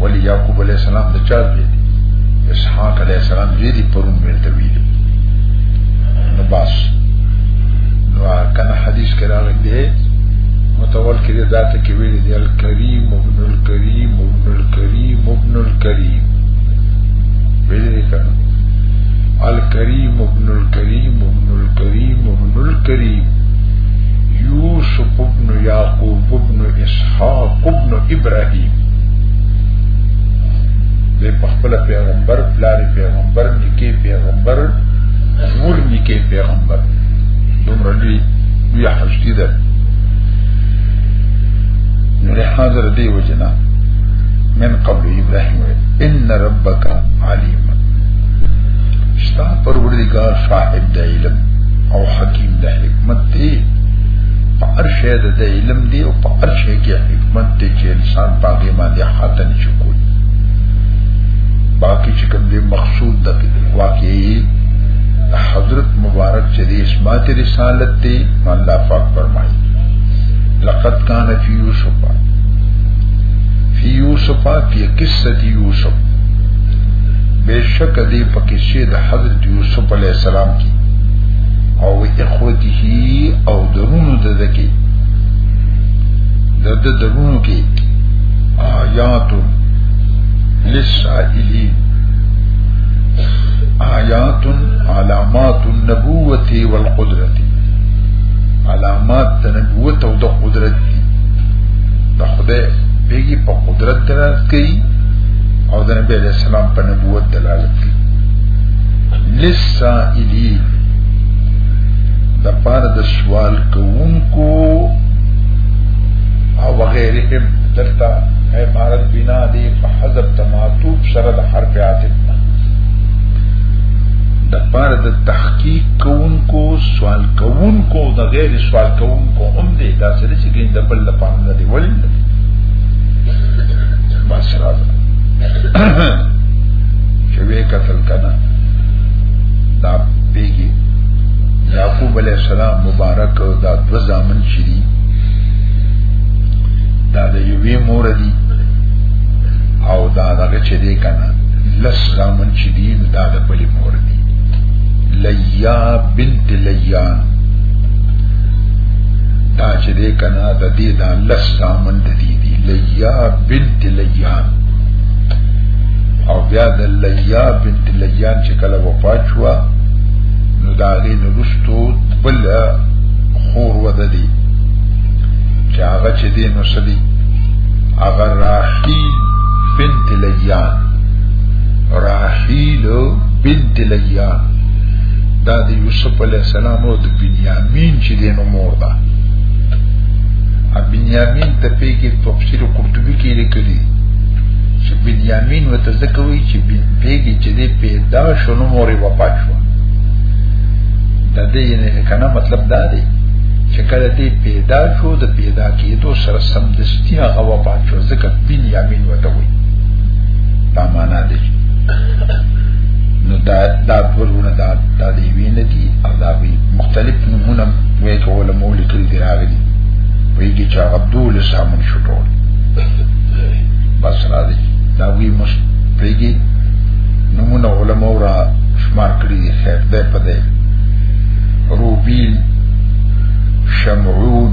ولی یعقوب علی السلام د چا دی اسحاق علی السلام دې پرون ورته ویل نو بس نو کنه حدیث کې راغلی دی متول کې دا ته کې ویل دی الکریم ابن الکریم ابن الکریم ابن الکریم ویل دی کنه الکریم ابن الکریم ابن الکریم ابن الکریم یوسف ابن یعقوب ابن اسحاق ابن ابراهیم د خپل پیغمبر پلار پیغمبر نکي پیغمبر نور نکي پیغمبر دومره لوی لوی حشدي ده نو له حاضر دی وجنا من قبل ابراهيم ان ربك عليم شتا پروردگار صاحب د علم او حکیم د حکمت دی په هر شی د علم دی او په هر شی کې حکمت دی چې انسان باغې باندې حاتن شکول باقی چې کوم دی مقصود د واقعي حضرت مبارک چې د اثبات رسالت دی الله پاک فرمایي لقد كان في يوسف في يوسف في قصه يوسف بشک دی په کیسه د حضرت یوسف علی السلام کې او اخوته او درونو د دکی د د درونو کې آیات للسائلین آیات علامات النبوت والقدرت علامات د نبوت او د قدرت دي د خدای بیگی په قدرت دلالت کوي او د نبی علیہ السلام په نبوت دلالت کوي لسائلین د پاره د سوال کوونکو او غیرهم دلته عبارت بنا دی په حذف تماتو سره د حرف عاطف د پار د تحقیق کوونکو سوال کوونکو د غیر سوال کوونکو هم دې دا سره چې ګین د بل لپاره نه دی ولې ما سره چې وې قتل کنا دا پیګي یعقوب علیہ السلام مبارک دا دو زامن چي دا د یوې مور دي او دا دغه چې دی کنه لس زامن چې دی نو دا د بلې مور دی لیا بنت لیان دا چې دی کنه د دې دا لس زامن د دی دی لیا بنت لیان او بیا د لیا بنت لیان چې کله وفات شو نو دا غي نرستو بل خور وددي چې هغه چې دین وسلی هغه راحیل بنت لیان راحیل بنت لیان دا د یوسف علی السلام او د بنیامین چې د نو مور ده ا بنیامین ته پیګه تفسیر قرطبی کې لیکلي چې بنیامین وته ځکه وی چې پیګه چې د پیدا شونو مور وفات شو د دې نه کنه مطلب دا دی چې کله دې پیدا شو د پیدا کېدو سره سمدستي هغه وفات شو ځکه بن یامین وته وي دا معنا دی نو دا دا ورونه دا دا دی وینه دي او دا وی مختلف نمونه وې کوله مولي کړی دی راغلي ویږي چې هغه دول سامون شو ټول بس را دي دا وی مس پیږي نمونه علماء را شمار کړی دی خیر ده په دې روبیل شمعون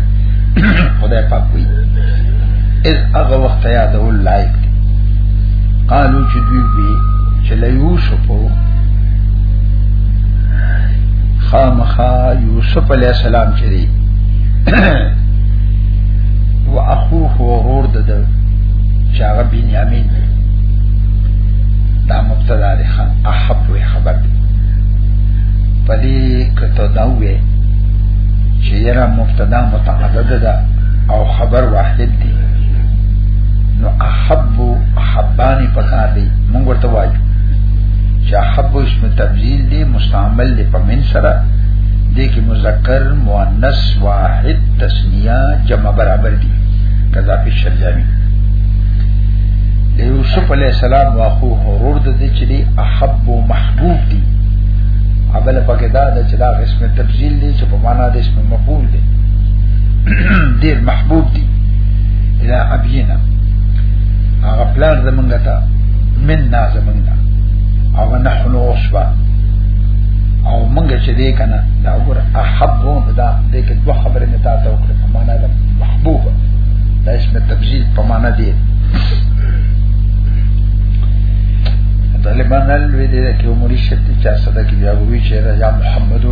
خدای پاک وی اذ اغه وخت یاد ولای قالو چې دوی وی چې له یوسف خامخا یوسف علی السلام چې دی و اخوه ورور د چې هغه بنیامین دی دا مبتدا دی خان احب وی خبر دی پدې کته دا وی چې یره مبتدا متعدد ده او خبر واحد دی نو احب احبانی پکار دی مونږ ورته وایو چې احب اسم تبدیل دی مستعمل دی په من سره دې کې مذکر مؤنث واحد تسنیه جمع برابر دي کذا په شرجامي د یوسف علی السلام واخو هرور د دې چې دی احب محبوب دي ابل پکې دا د چې دا قسم تبذیل دي په معنا د اسم مفعول دی ډیر محبوب دی الى ابينا هغه پلار زمونږه تا من نا زمونږه او نحن عصبه او مونږه چې دې کنه دا وګوره احب دا دې کې دوه خبرې نه تاسو وکړه په معنا د محبوب دا اسم تبذیل په معنا دی طالبان الوی دې کې عمر شپته چا صدا کې بیا وی چې یا محمدو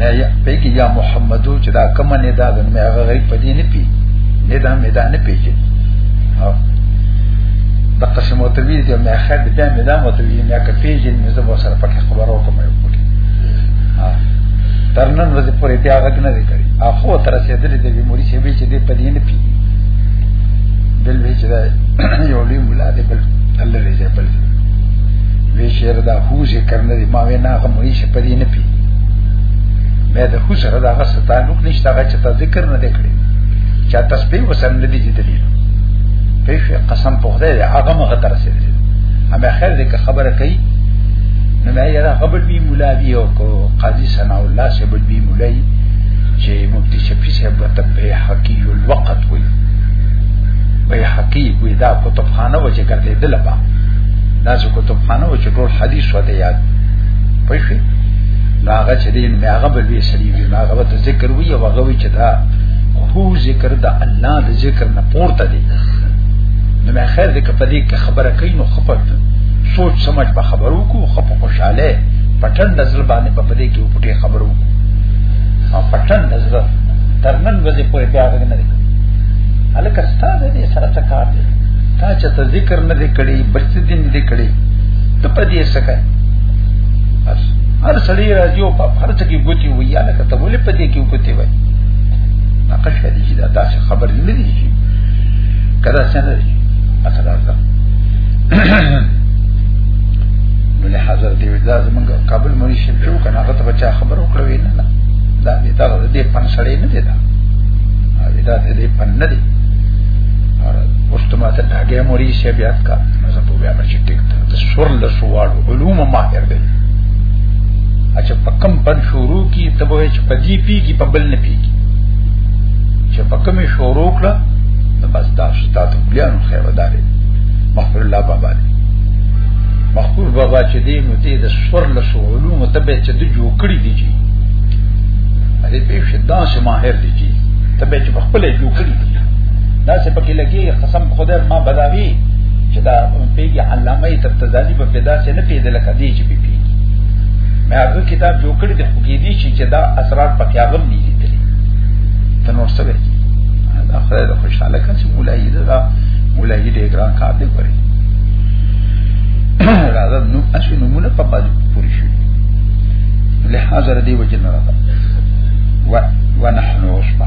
نه یا پیګی یا محمدو چې دا کومه نه دا غن مې هغه غي په دې نه پی نه دا مې دا نه پیږي او د قسم او توی دې مې اخر دې مې دا مو توی مې که پیږي مې زه به سره پکې خبرو کوم یو پکې تر نن ورځې پورې بیا غږ نه دی کړی اخو تر رسیدلې دې به موري چې به چې دې په دې نه پی بل به چې دا یو لوی مولا دې بل الله دې بل وی شعر دا هو ذکر نه دی ما وینا کوم هیڅ په دې نه پی مې د خو سره دا غس تعلق نشته هغه چې ذکر نه دکړي چې تسبیح وسره نه دي دلیل پیش قسم په خدای هغه مغه تر سره همه خیر دې که خبره کوي نو مې یاره خبر بي مولا دی او کو قاضي ثنا الله سے بل بي مولای چې مفتی شفیع صاحب ته به حقي الوقت وي به حقي وي دا کتابخانه و چې ګرځېدل با دا چې کتابخانه و چې ټول حدیث وته یاد پښې ناغه چې دین مې هغه به وی سړي وی هغه به ذکر وی او هغه وی چې دا هو ذکر د الله د ذکر نه پورته دی نو مې خیر دې کپدې کې خبره کوي نو خپل سوچ سمجھ په خبرو کو خپ خوشاله پټن نظر باندې په پدې کې پټې خبرو او پټن نظر ترنن وځي پورې بیا غږ نه دی الکه ستاسو دې سره څه کار دی تا چې ذکر نه دی کړی بچ دې نه دی کړی ته پدې څه کوي هر سړی راځي او په هر څه کې ګوتی وي یا لکه ته ولې په دې کې ګوتی وي ناقش کړي چې دا داسې خبر نه دي چې کدا څنګه دي اصل راځه نو له حضرت دی دا زمونږ کابل مری شپ جو کنه هغه ته بچا خبر وکړو نه نه دا دې دا دې پن سړی نه دی دا دا دې پن نه دی اور اوس ته ماته دا ګه مری شپ یاد کا مزه په بیا چې ټیک د سور له سوال علوم ماهر دی اچھا په کم پن شروع کی تبو چې په دې پیږي په بل نه پیږي چې په کوم شروع کړه نو بس دا شتا ته بلیانو خیر داري محفل الله بابا دی محفوظ بابا چې دی نو دې د سور له علوم ته به چې د جوړ کړی دی چې دې په شدا سه ماهر دی چې ته به چې خپل جوړ کړی دا څه پکې لګي قسم خدای ما بداوی چې دا اون پیږي علامه یې تر تزادی په پیدا سي نه پیدا لکه دی چې پیږي مې هغه کتاب جوړ کړی د خوګې دي چې دا اسرار پکې هغه نه دي تل ته نو څه وایي دا خدای د خوشاله کړي چې مولای دې دا مولای دې ګران کار دې کوي راځه نو اسی نمونه په باندې پوری شو له حاضر دی وجه نه راځه و ونحن وصفه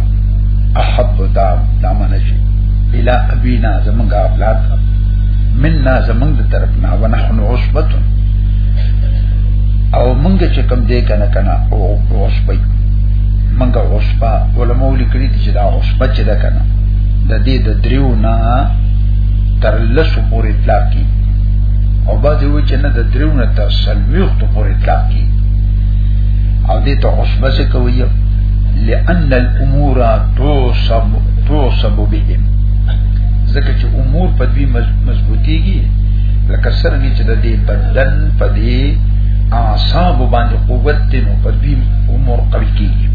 احب دام دامنه شي الى ابينا زمنګ اولاد مننا زمنګ د طرفنا ونحن عصبه او منګ چې کم دې کنه کنه او عصبه منګ عصبه علماء لیکلي چې دا عصبه چې ده کنه د دې د دریو نه تر لسو پورې اطلاق کی او بعضی وی چې نه د دریو نه تر سلويختو پورې اطلاق کی او دې ته عصبه څه کوي لأن الأمور توصب توصب بهم ځکه چې امور په دوی مضبوطیږي لکه څنګه چې د دې بدن په دې اعصاب باندې قوت دې نو په دوی امور قوي کیږي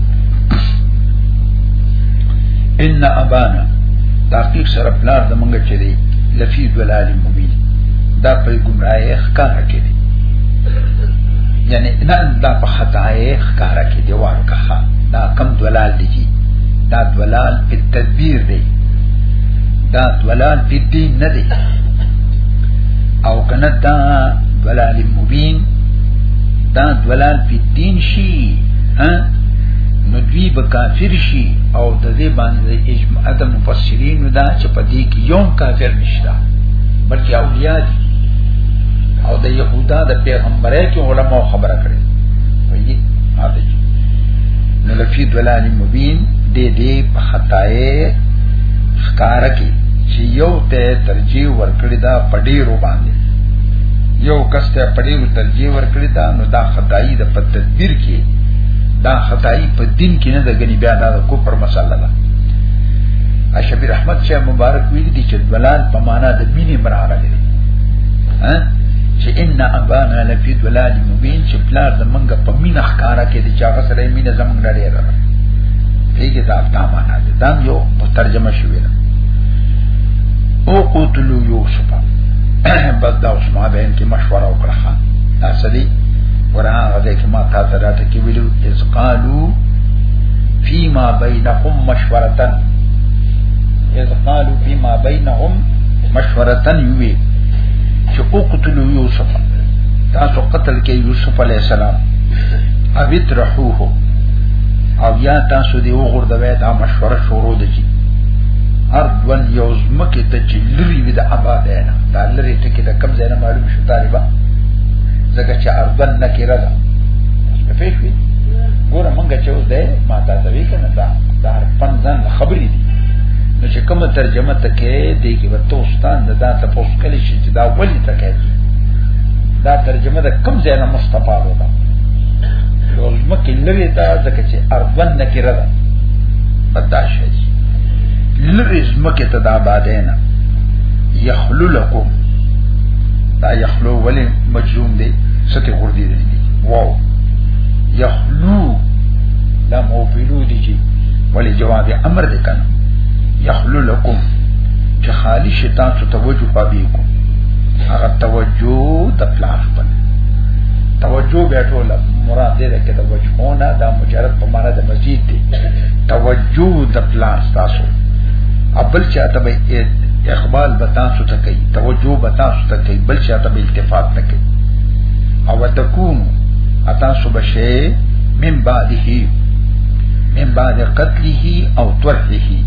ان ابانا تحقیق سره پلار د منګه چری لفی دلال مبین دا په گمراهی ښکار کړي یعنی نه دا په خدای ښکار کړي وارکه دا کم دلال دي دا دلال په تدبیر دی دا دلال په دین نه دی او کنه دا دلال مبین دا دلال په دین شي ها نو دوی به کافر شي او د دې باندې اجماع د مفسرین دا چې په دې کې یو کافر نشته بلکې اولیاء دي او د یهودا د پیغمبرۍ کې علما خبره کړې وایي هغه نو لفی دلال مبین دې دې په خطای خکار کې چې یو ته ترجیح ورکړی دا پډیرو باندې یو کس ته پډیرو ترجیح ورکړی دا نو دا خدای د په تدبیر کې دا خدای په دین کې نه دګنی بیا دا کو پر مسله ده اشبی رحمت شه مبارک ویل دي چې دلال په معنا د مینې مراره دي ها چې ان ابانا لفی دلال مبین چې پلار د منګه په مینه ښکارا کې چې هغه سره مینه زمونږ نه لري دیګه دا دا معنا ده دا یو ترجمه شوی ده او قتلو یوسف بس دا اوس ما بین کې مشوره وکړه دا سړي قران غږی کې ما تا ته راته کې ویلو اذ قالو فيما بينهم مشورة اذ قالو فيما بينهم مشورة یوي چې او قتلو یوسف تاسو قتل کې یوسف علی السلام ابيت رحوه او یا تاسو دی وګورځوي دا مشوره شروع دي چې ارض ول یوزم کې ته چې لری وي د آباد نه دا لری ته کې د کم ځای نه معلوم شو طالبا ځکه چې ارض نه کې راځه په فکر ګوره مونږ چې اوس ده ما تا ته وی کنه دا دا هر پنځن خبرې دي نو چې کومه ترجمه ته کې دی کې ورته استاد دا ته پوسټ کړي چې دا ولې ته کې دا ترجمه د کم ځای نه تفاوت ده یو مکه لوی ده ځکه چې اربن نکره ده بداش شي لوی مکه ته دا باندې نه یخلو لکم دا یخلو ولی مجزوم دی ستی غردی دی واو یخلو دا موفیلو دی جی ولی جواب امر دی کنم یخلو لکم چې خالی شیطان ته توجه پابې کو هغه توجه د پلار توجه به ټول مراد دې ده کې د وجهونه دا مجرد په معنا د مسجد دی توجه د پلان تاسو ابل چاته به اقبال به تاسو ته کوي توجه به تاسو ته کوي بل چاته به التفات نه کوي او تكون تاسو بشي من بعده من بعد قتله او طرحه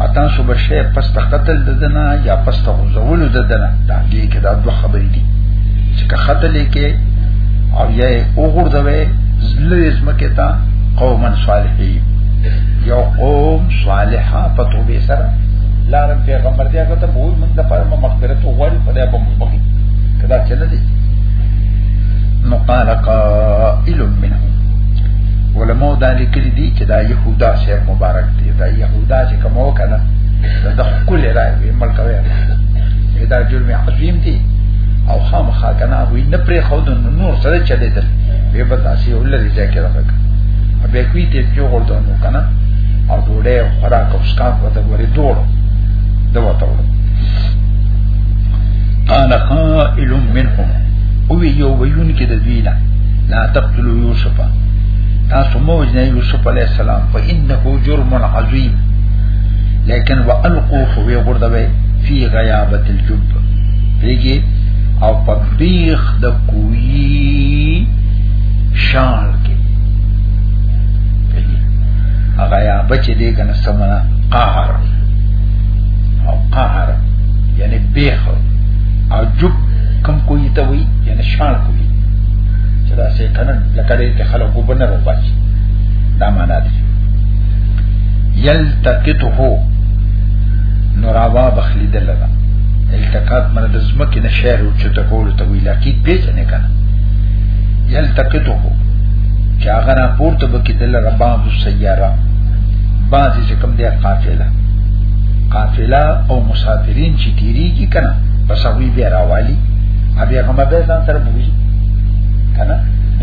اتاسو بشه پس قتل ددنه یا پس غزول ددنه دا دې کې دا دوه خبرې دي چې که خط لیکې او یا یې وګورځوي زلوې زمکه تا قوما صالحین یو قوم صالحه په توبه سره لارم پیغمبر دی هغه ته وو موږ د پاره مغفرت وغواړي په دې باندې مخکې کدا چې نه دي نو قال قائل منه علماء دا لیکلي دي چې دا يهودا شهر مبارک دی دا يهودا چې کومو کنه دا خپل راي ملکوي دا جرم عظیم دی او خام خاکنه وی نه پرې خو د نور سره چلے دل به به تاسو ول لري ځکه راکړه به کوي ته جو ورته نو کنه او ډوډۍ خوراک او سکان ورته ورې دوړ دا وته وړ قال قائل منهم او یو ویون کې د دوی نه لا تقتلوا یوسف تاسو مو وجنه یوسف علی السلام په انه جرم عظیم لیکن والقوه وی غردوی فی غیابت الجب دیگی او په بیخ د کوی شال کې هغه یا بچ دې کنه سمنا قهر او قهر یعنی بیخ او جب کم کوی ته وی یعنی شال کوی چې دا څه کنه لکه دې ته خلکو بنه رو بچ دا معنا دی یلتقطه نو راوا بخلی دل دا التقاط من د زمکه نه شعر او چته کول ته وی لکیت پیچ نه کنه یلتقطو کو چې هغه را پورته بکی دل ربا د سیاره بعضی چې کوم دی قافله قافله او مسافرین چې تیری کی کنه پس هغه بیا راوالی ابي هغه به ځان سره بوزي کنه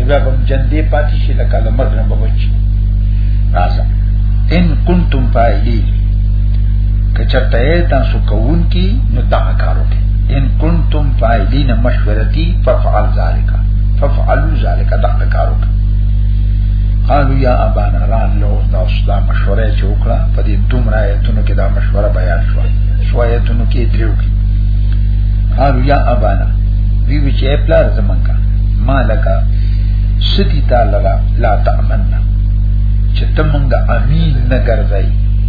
دا کوم جندې پاتې شي لکه لمر نه بچي راځه ان کنتم فاعلین کچرته تاسو کوون کی نو دا کار وکړئ ان کنتم فاعلین مشورتی ففعل ذالک ففعلوا ذالک دا کار وکړئ قالو یا ابانا ران لو دا دا مشوره چې وکړه په دې دومره آیتونو کې دا مشوره بیان شو شو آیتونو کې دریو کې قالو یا ابانا وی وی چې پلار زمونږه مالکا ستی تعالی لا تامننا چې تمنګ امین نه ګرځي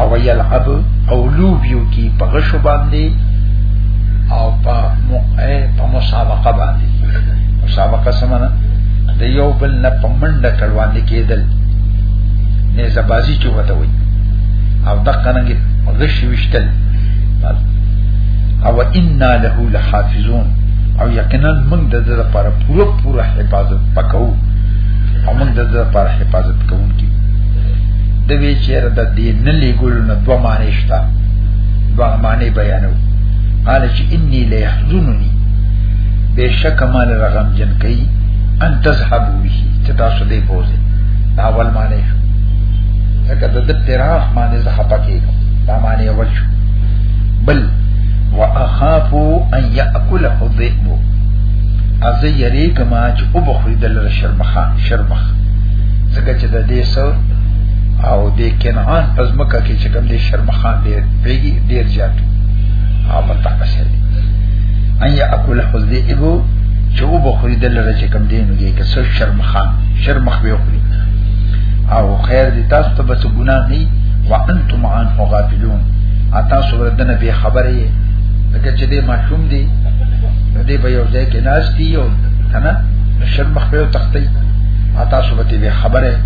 او یلعب او لوبیو کی په غشو باندې او په مقعه په مسابقه باندې مسابقه سمنه د یو بل نه په منډه کړوان کېدل نه زبازي چوبته وي او دغه ننګ غش وشتل او انا له لحافظون او یقینا موږ د دې لپاره پوره پوره حفاظت پکاو او موږ د دې لپاره حفاظت کوونکي د وی چیر د دې نه لګولو نه دوه معنی شته دوه معنی بیانو قال چې انی لا يحزنني بشک مال رغم جن کوي ان تذهبوا به چې تاسو دې بوزي دا اول معنی شو ځکه د دې تراخ معنی زه خپه کېږم دا معنی اول شو بل واخاف ان ياكله الذئب از یری کما چې او بخوی دل شرمخان شرمخ ځکه چې د دې سو او د کنعان پس مکه کې چې کوم دې شرمخان دې پیږي ډیر زیات او متقصد دي ان یاکل حذیب چې وو بخوري د لره چې کوم دې نو دې کې څو شرمخان شرمخ به خوري او خیر دې تاسو ته بس ګناه نه وانتم عنه غافلون اتا سره د نبی خبرې لکه چې دې ماشوم دي نو دې به یو ځای کې ناشتي او کنه شرمخ به تختی اتا سره دې خبره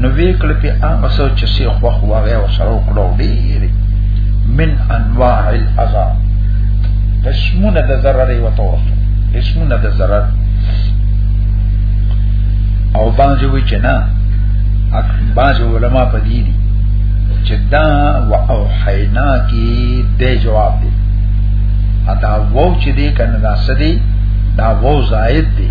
نو وی کړ په هغه څه چې سی خو خو هغه او سره وکړو ډیر من انواع العذاب قسمونه د ضرر یو تور قسمونه د ضرر او باندې وی چې نه بعض علما په دې دي چې دا و او حینا کې د جواب دی ادا وو چې دې کنه دا سدي دا وو زائد دی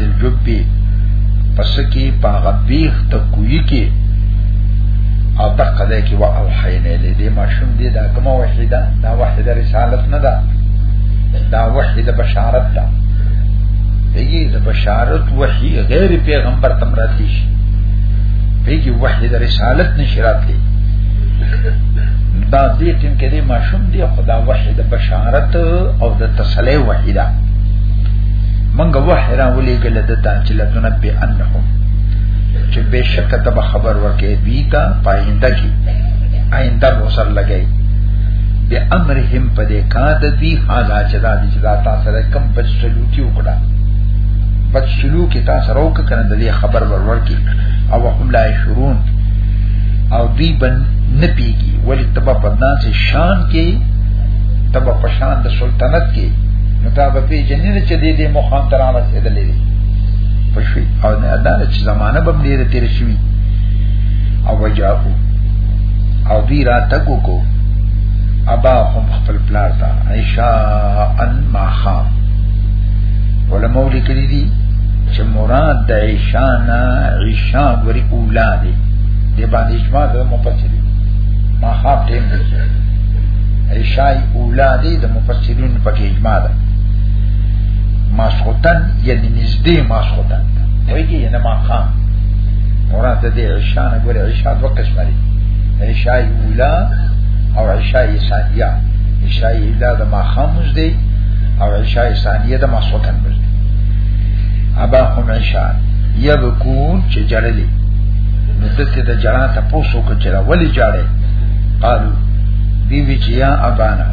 الجبی پس کی پا غبیخ تا کوئی کی او دقه ده کی و اوحینا الی دی ماشوم دی دا کما وحی دا دا وحی دا رسالت ندا دا وحی دا بشارت دا دیگی دا بشارت وحی غیر پیغمبر تمراتیش دیگی وحی دا رسالت نشرات لی دا دې ټیم کې دې ماشوم دی خدا وحید بشارت او د تسلی وحیدا منګه وحی را ولې ګل دتا چې لتون به انهم چې بشک ته به خبر ورکې دیتا پاینده کې آینده مو سر لګي به امرهم په دې کار د دې حالا چې دا دې دا تاسو سره کم بد سلوکی وکړه بد سلوکی تاسو راو کړه د دې خبر ورور کې او هم لا شرون او دی بن نه پیږي ولی تبا پدنا چې شان کې تبا پشان د سلطنت کې نو تا به پیژنې چې دې دې مخام تر هغه رسیدلې دي پښوی او نه دا چې زمانہ به ډیره تیر شوی او وجاکو او دی را تکو کو ابا هم خپل پلار تا عشاء ان ما خام علماء لیکلی دي چې مراد د عشاء نه عشاء وری اولاد دی باندې اجماع د مفسرین ما خام ټیم دی عشاء اولاد د مفسرین مفسرین پکې اجماع ده ماسخوتن یعنی نږدې ماسخوتن ده وایي یعنی ما خام مراد دې عشاء نه ګورې عشاء دوه قسمه دي عشاء اولا او عشاء ثانیه عشاء اولا د ما خاموز دی او عشاء ثانیه د ماسخوتن مز دی ابا هم عشاء یبکون چې جړلې نو دته د جړا ته پوسو کچره ولی جړې قالو بی بی چیا ابانا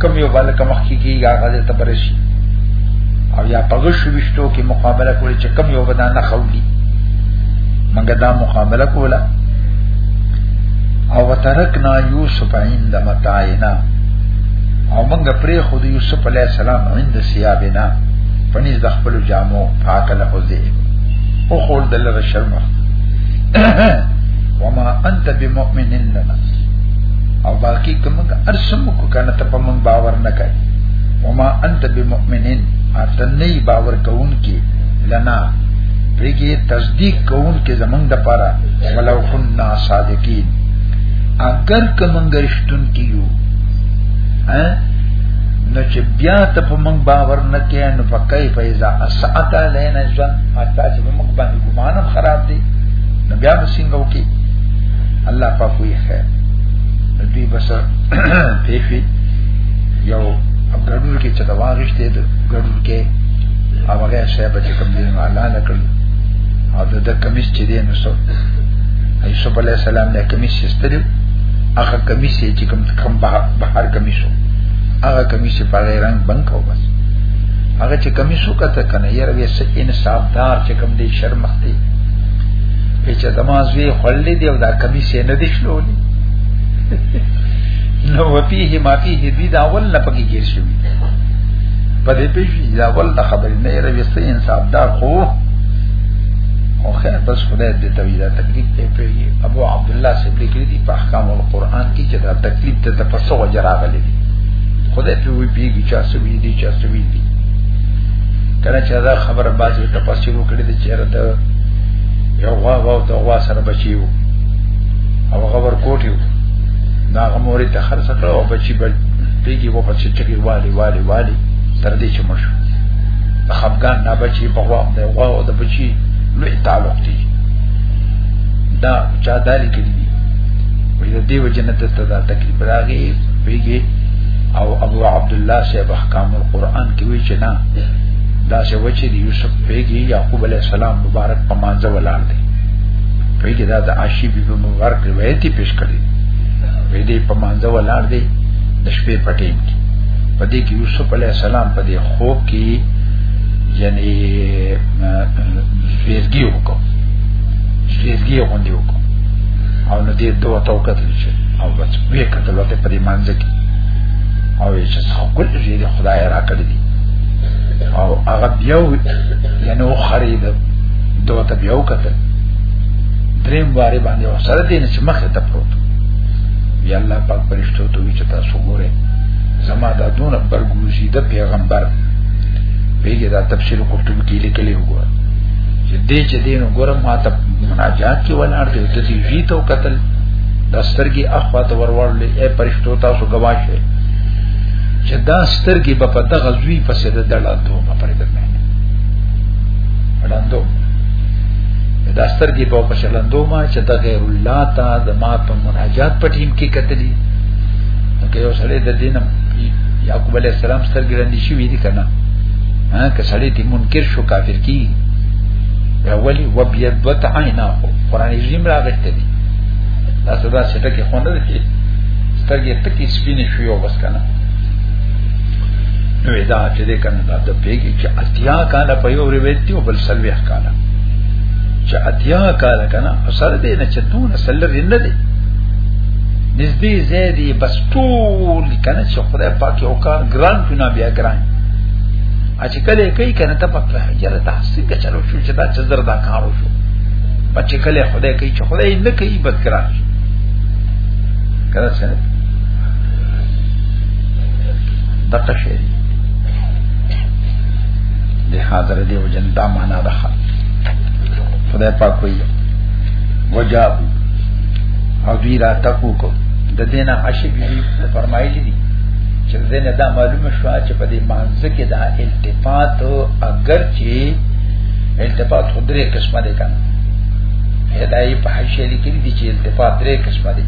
کم یو بل کم مخکې کیږي هغه دې ته برشي او یا په غشو وشتو کې مقابله کوي چې کم یو بدن نه خولي منګه دا مقابله کوله او وترکنا یوسف عند متاعنا او منګه پرې خود یوسف علی السلام عند سیابنا پنځ د خپل جامو پاکله خو دې او خول دلته شرم وما انت بمؤمن لنا او باقی کومه ارسم وکنه ته په من باور نه کوي وما انت بمؤمنین اته نه باور کوون کی لنا پرګي تصدیق کوون کی زمنګ د پاره ولو كنا صادقین اگر کومنګ رښتون کیو ها نو چې بیا ته په موږ باور نه کې نو په کای فیضا اسعت لینا ځان حتی چې موږ باندې ګمانم خراب دي نو بیا مسینګو کې الله پاک وی خیر دوی بس پیښوی یو اب ګډور کې چې دا واغښته د ګډور کې هغه شی به چې کوم دین اعلان کړ او د کمیس چې دین وسو ایوب علی السلام نه کمیس استلو هغه کمیس چې کوم کم بهر کمیسو هغه کمیس په غیر رنگ بنک او بس هغه چې کمیسو کته کنه یره وې سې انصاف دار چې کوم دې شرمختی چې زمازوی خللی دی او دا کمیس نه دښلونی نو وفيه ما فيه دي دا اول نه پکې ګیر شوی په دې پیښې دا اول د خبرې نه رويسته انصاف دار خو او خیر بس خدای دې ته ویلا تکلیف ته پیږي ابو عبد الله سبلی کې دي په احکام القرآن کې چې دا تکلیف ته تفسو وجرا غلي دي خدای په وی پیږي چې اسو وی دي چې اسو وی دي کله چې دا خبره باز ته پاسې وکړي چې چیرې دا یو وا وا ته وا سره بچیو او هغه ورکوټیو دا هغه مورې ته خرڅ کړو او بچي بل پیږي وو بچي چې والي والي والي تر دې چې مشو د خفګان نه بچي په غوا د غوا او د بچي لوی تعلق دی دا چا دالي کې دی وې د دیو جنت ته دا تکلیف راغی پیږي او ابو عبد الله صاحب احکام القرآن کې وی چې نه دا چې وچې دی یوسف پیږي یعقوب علی السلام مبارک په مانځه ولاړ دی په کې دا د عاشی بی بی مبارک روایت پیش کړی وې دې په مانځه ولار دی د شپې پټین کې په دې کې یوسف علی السلام په دې خوب کې یعنی زیرګي وکړ زیرګي غونډي وکړ او نو دې دوه تو کتل چې او بس وې کتل ته په دې مانځ کې او یې چې څو کول دې خدای را کړی دي او هغه بیا یعنی خرید دوه ته بیا وکتل دریم واره باندې وسره دین چې مخه ته پروت یا الله پاک پرشتو ته وی چې تاسو ګوره زما دا دون برګوزی د پیغمبر پیګه دا تفسیر کوټو کې لیکلی وګوره چې دې چې دین وګوره ما ته مناجات کې ولار دې د دې وی ته قتل د سترګي اخوا ته ورورلې اے پرشتو تاسو گواشه چې دا سترګي په دغه زوی پسې د دړه دوه پرې درنه اړاندو دا سترګې په پښلندو ما چې د غیر الله ته د ما په مناجات په ټیم کې کتلی که یو سړی د دینم یعقوب علی السلام سترګې رندې شي وې دي کنه ها که سړی دې منکر شو کافر کی اولی و بیا دوت عینا خو قران عظیم راغته دي دا سودا چې ټکه خونه ده چې سترګې ټکه سپینې شوی او بس کنه نو دا چې دې کنه دا د پیګي چې اتیا کال په یو روایت دی او بل سلوي کال چې اتیا کال کنه اثر دې نه چې دون سلری نه دی نږدې زیدي بس ټول کنه چې خدای پاک یو کار ګران کنا بیا ګران اچ کله کوي کنه ته پکې حجره تحصیل کې چلو شو چې دا چې زردا کارو شو بچ کله خدای کوي چې خدای نه کوي بد ګران کړه څنګه دقه شي د حاضر دی او جن دا معنا ده خدای پاک وي وجاب او دوی را تکو کو د دینه عاشق دی فرمایلی دي چې دینه دا معلومه شو چې په دې مانزه کې دا التفات اگر چې التفات خدای قسمه ده کنه هدايه په حاشیه لیکلي دي چې التفات درې قسمه دي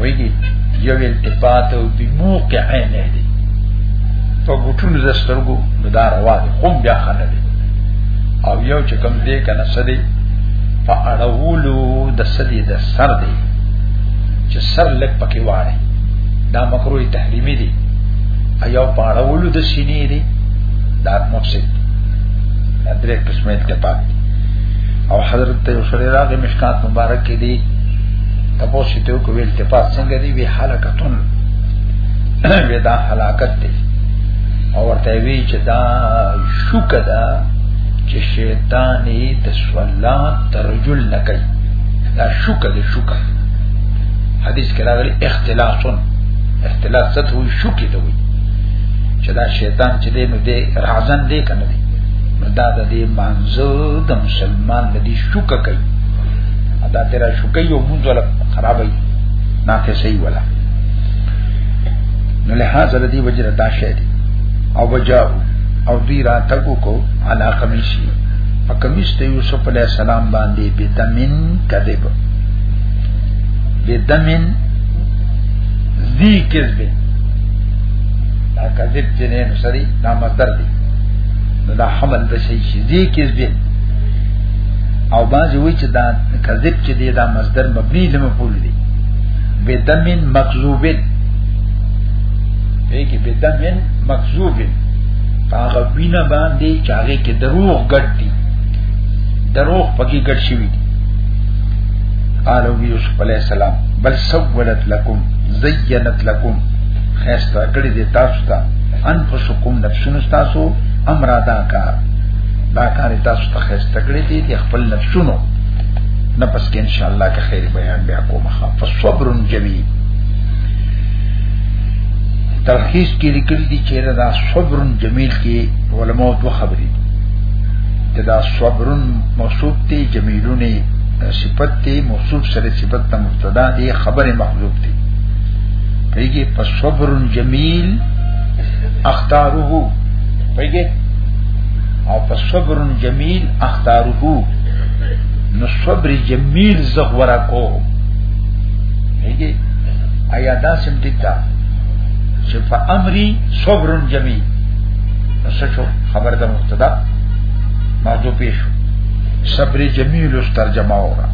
ویږي یو التفات او د موقع نه دی په ګټونو د سترګو نو دا روا دی خو بیا خنه دی او یو چې کم دی کنه سدي په اړولو د سدي د سر دی چې سر لک پکې واره دا مکروه تحریمی دی ایو په اړولو د سینې دی دا مفسد دا درې قسمه التفات او حضرت یو شری راغی مشکات مبارک کې دی تبو چې ته کوی التفات څنګه دی وی حلقتون وی دا حلاکت دی او ورته وی چې دا شوک ده چې شیطان د صلات ترجل نه کوي دا شوک دی شوک حدیث کې راغلی اختلاصون اختلاص څه ته وی شوک دی وی چې دا شیطان چې دی نو دی رازن دی کنه دی نو دا د دې منځو د مسلمان د دې شوک کوي دا تیرا شوکې یو مونږ ولا خرابې نه ته صحیح ولا نو له حاضر دی وجر دا شی دی او وجاو او دی را تکو کو علا قمیشی فکمیش ته یوسف علی السلام باندې بدمن کذب بدمن ذی کذب دا کذب چې نه سری دا مصدر دی دا حمل د شی ذی کذب او باز وی چې دا کذب چې دی دا مصدر مبنی لمه پول دی بدمن مکذوبن ایکی بدمن مکذوبن هغه وینا باندې چې هغه کې دروغ ګټ دی دروغ پکې ګټ شوی دی قال یوسف علیہ السلام بل سولت لكم زینت لكم خیستا کړی دی تاسو ته انفسکم نفسونو تاسو امرادا کار دا کار تاسو په خسته کړی دي د خپل نفسونو نه پس کې ان شاء الله که خیر بیان بیا کوم ښه فصبر جمیل تلخیص کې لیکل دي چې دا صبر جمیل کې علماء دو خبرې دي چې دا صبر موصوف دي جمیلونه صفت دي موصوف سره صفت ته مبتدا دي خبره محذوف دي پیږي فصبر جمیل اختاره پیږي او په صبر جمیل اختاره نو صبر جمیل زغورا کو هیږي ایا دا سم ټیک ده چې په امري صبر جمیل نو څه شو خبر ده مبتدا موضوع پیش صبر جمیل اوس ترجمه اورا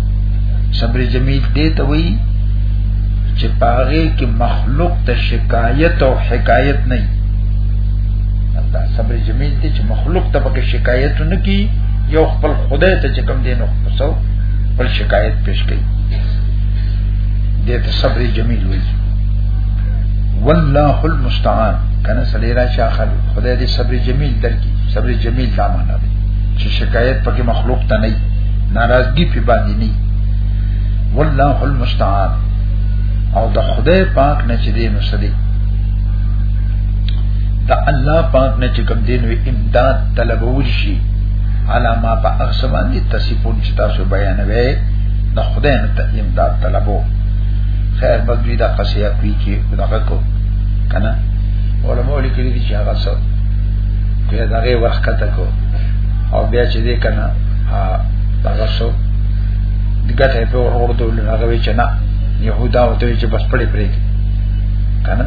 صبر جمیل دې ته وایي چې پاغه کې مخلوق ته شکایت او حکایت نه دا صبر جمیل ته چې مخلوق ته پکې شکایت نه کی یو خپل خدای ته چې کم دین او خپل خپل شکایت پیش کړي دې ته صبر جمیل وایي والله المستعان کنه سړی را چې اخر خدای دې صبر جمیل درکې صبر جمیل دا معنا دی چې شکایت پکې مخلوق ته نه ناراضګي په باندې نه والله المستعان او د خدای پاک نه چې دې نو سړي دا الله پاک نه چې کوم دین وی امداد طلبول شي علامه په اغسمان دي تصفون چې تاسو بیانوي د خدای نه ته امداد طلبو خیر بدوی دا قصیا کوي چې دغه کو کنه علماء لیکلي دي چې هغه څو کې دغه وخت کته کو او بیا چې دې کنه ها دغه څو دغه په ورور دول هغه وی چې نه يهودا وته چې بس پړې پړې کنه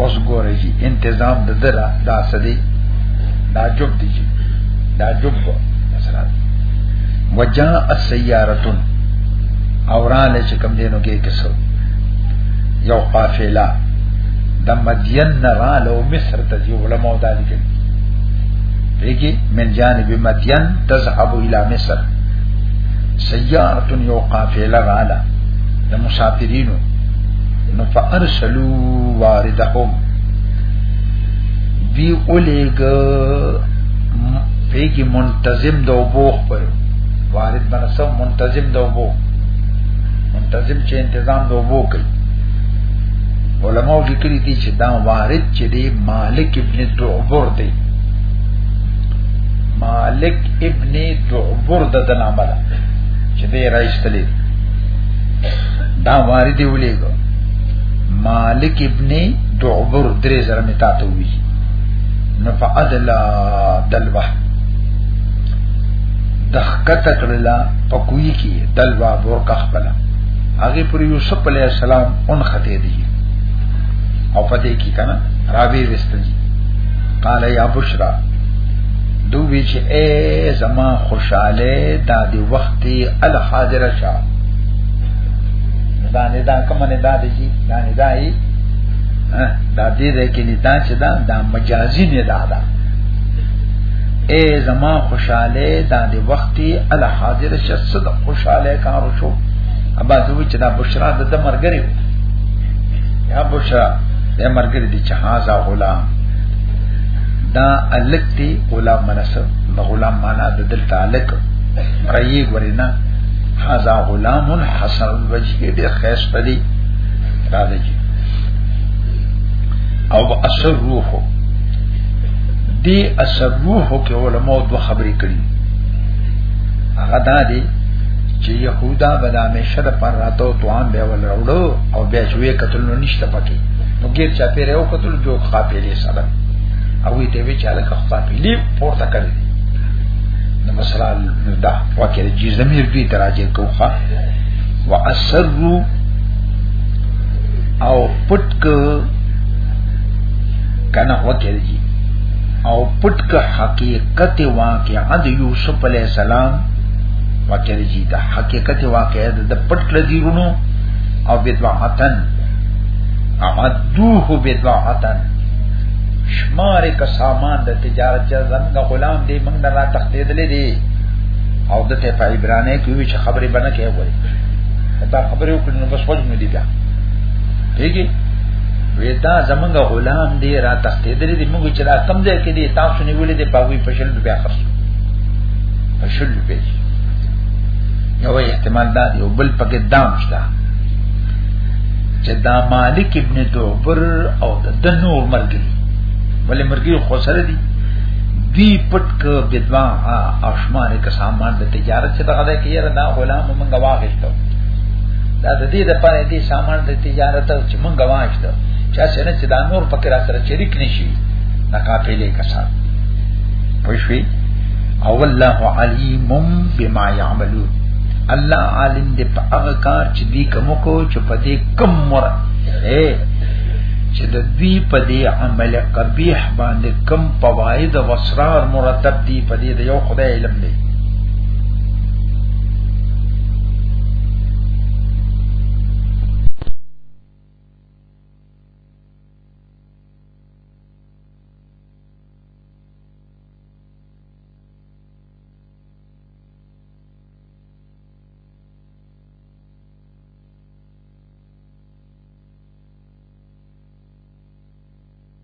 اوس ګورې چې انتظام د دره دا سدي دا جوب دي چې دا جوب کو مثلا وجا السيارتون اورانه چې کم دینو کې کسو یو قافله د مدین نه رالو مصر ته یو علماء دا لیکل دیږي من جانب مدین تذهب الى مصر سیارتن یو قافله رااله د مسافرینو نو فارسلو واردهم دی اولیګ پیګی منتظم د وبو خپل وارد بنسو منتظم د وبو منتظم چې تنظیم د وبو کوي علماء لیکلي دي چې دا وارد چې دی مالک ابن دعبر دی مالک ابن دعبر د دنامه چې دی راځتلی دا واري دی ولېګو مالک ابن دعبر درې زره متا ته وی نو فعدل دلوه دخکت کړلا پکوي کې دلوا بور کا خپل هغه پر یوسف علی السلام اون خته دی او پدې کې کنه راوی وستل قال یا بشرا دوی چې اے زما خوشاله دا دی وختي الحاضر شاه دا نه دا کوم نه دا دي چې دا نه دا یې دا دې دې کې نه دا چې دا دا مجازي نه دا دا اے زما خوشاله دا دې وختي ال حاضر شخص د خوشاله کار شو ابا دوی چې دا بشرا د مرګري یا بشرا د مرګري دي چې هاذا غلام دا الک دی غلام منصب غلام معنا د دلته الک رایګ ورینا هذا غلام حسن الوجه دې خیس پدی دا دې او اثر روح دې اثر روح کې علماء دوه خبرې کړي هغه دا دي چې يهودا بلا مشه د پر راتو توان به ول وروړو او بیا شوې قتل نو نشته پکې نو ګیر چا پیره او قتل جو خاپېلې سره او دې وی چاله خاپېلې پورته کړې نو مثلا دا وکړي چې زمير دې تراجه کوخه واسرو او پټک کنه وکړي او پټک حقیقت واقعا د یوسف علی السلام وکړي چې د حقیقت واقعا د پټک لدیونو او بدعتن عمدوه بدعتن شمار کا سامان د تجارت چا زنګ غلام دی موږ نه را تختیدلې دی او د ته په عبرانه کې وی چې خبرې بنه کې وای دا خبرې وکړي نو بس وځم دي بیا دیږي ویدا زمونږ غلام دی را تختې درې دې موږ چې را کم ځای کې دي تاسو نیولې دې پاوی پښل بیا خرڅ پښل بیا یو احتمال دا دی او بل پکې دام شته چې دا مالک ابن دوبر او د نور مرګي ولې مرګي خو سره دي دی پټ که د دوا او شمار کې سامان د تجارت څخه غدا کیره دا غلام مونږ واغښتو دا د دې د پاره دې سامان د تجارت چې مونږ واغښتو چې څنګه چې دا نور پکې را سره شریک نشي نه قافلې کسان پښوی او الله علیم بما یعملون الله عالم دې په هغه کار چې دې کوم کو چې په دې کم مر اے چې د دې په دې عمل قبیح باندې کم فواید او اسرار مرتب دي په دې د یو خدای علم دی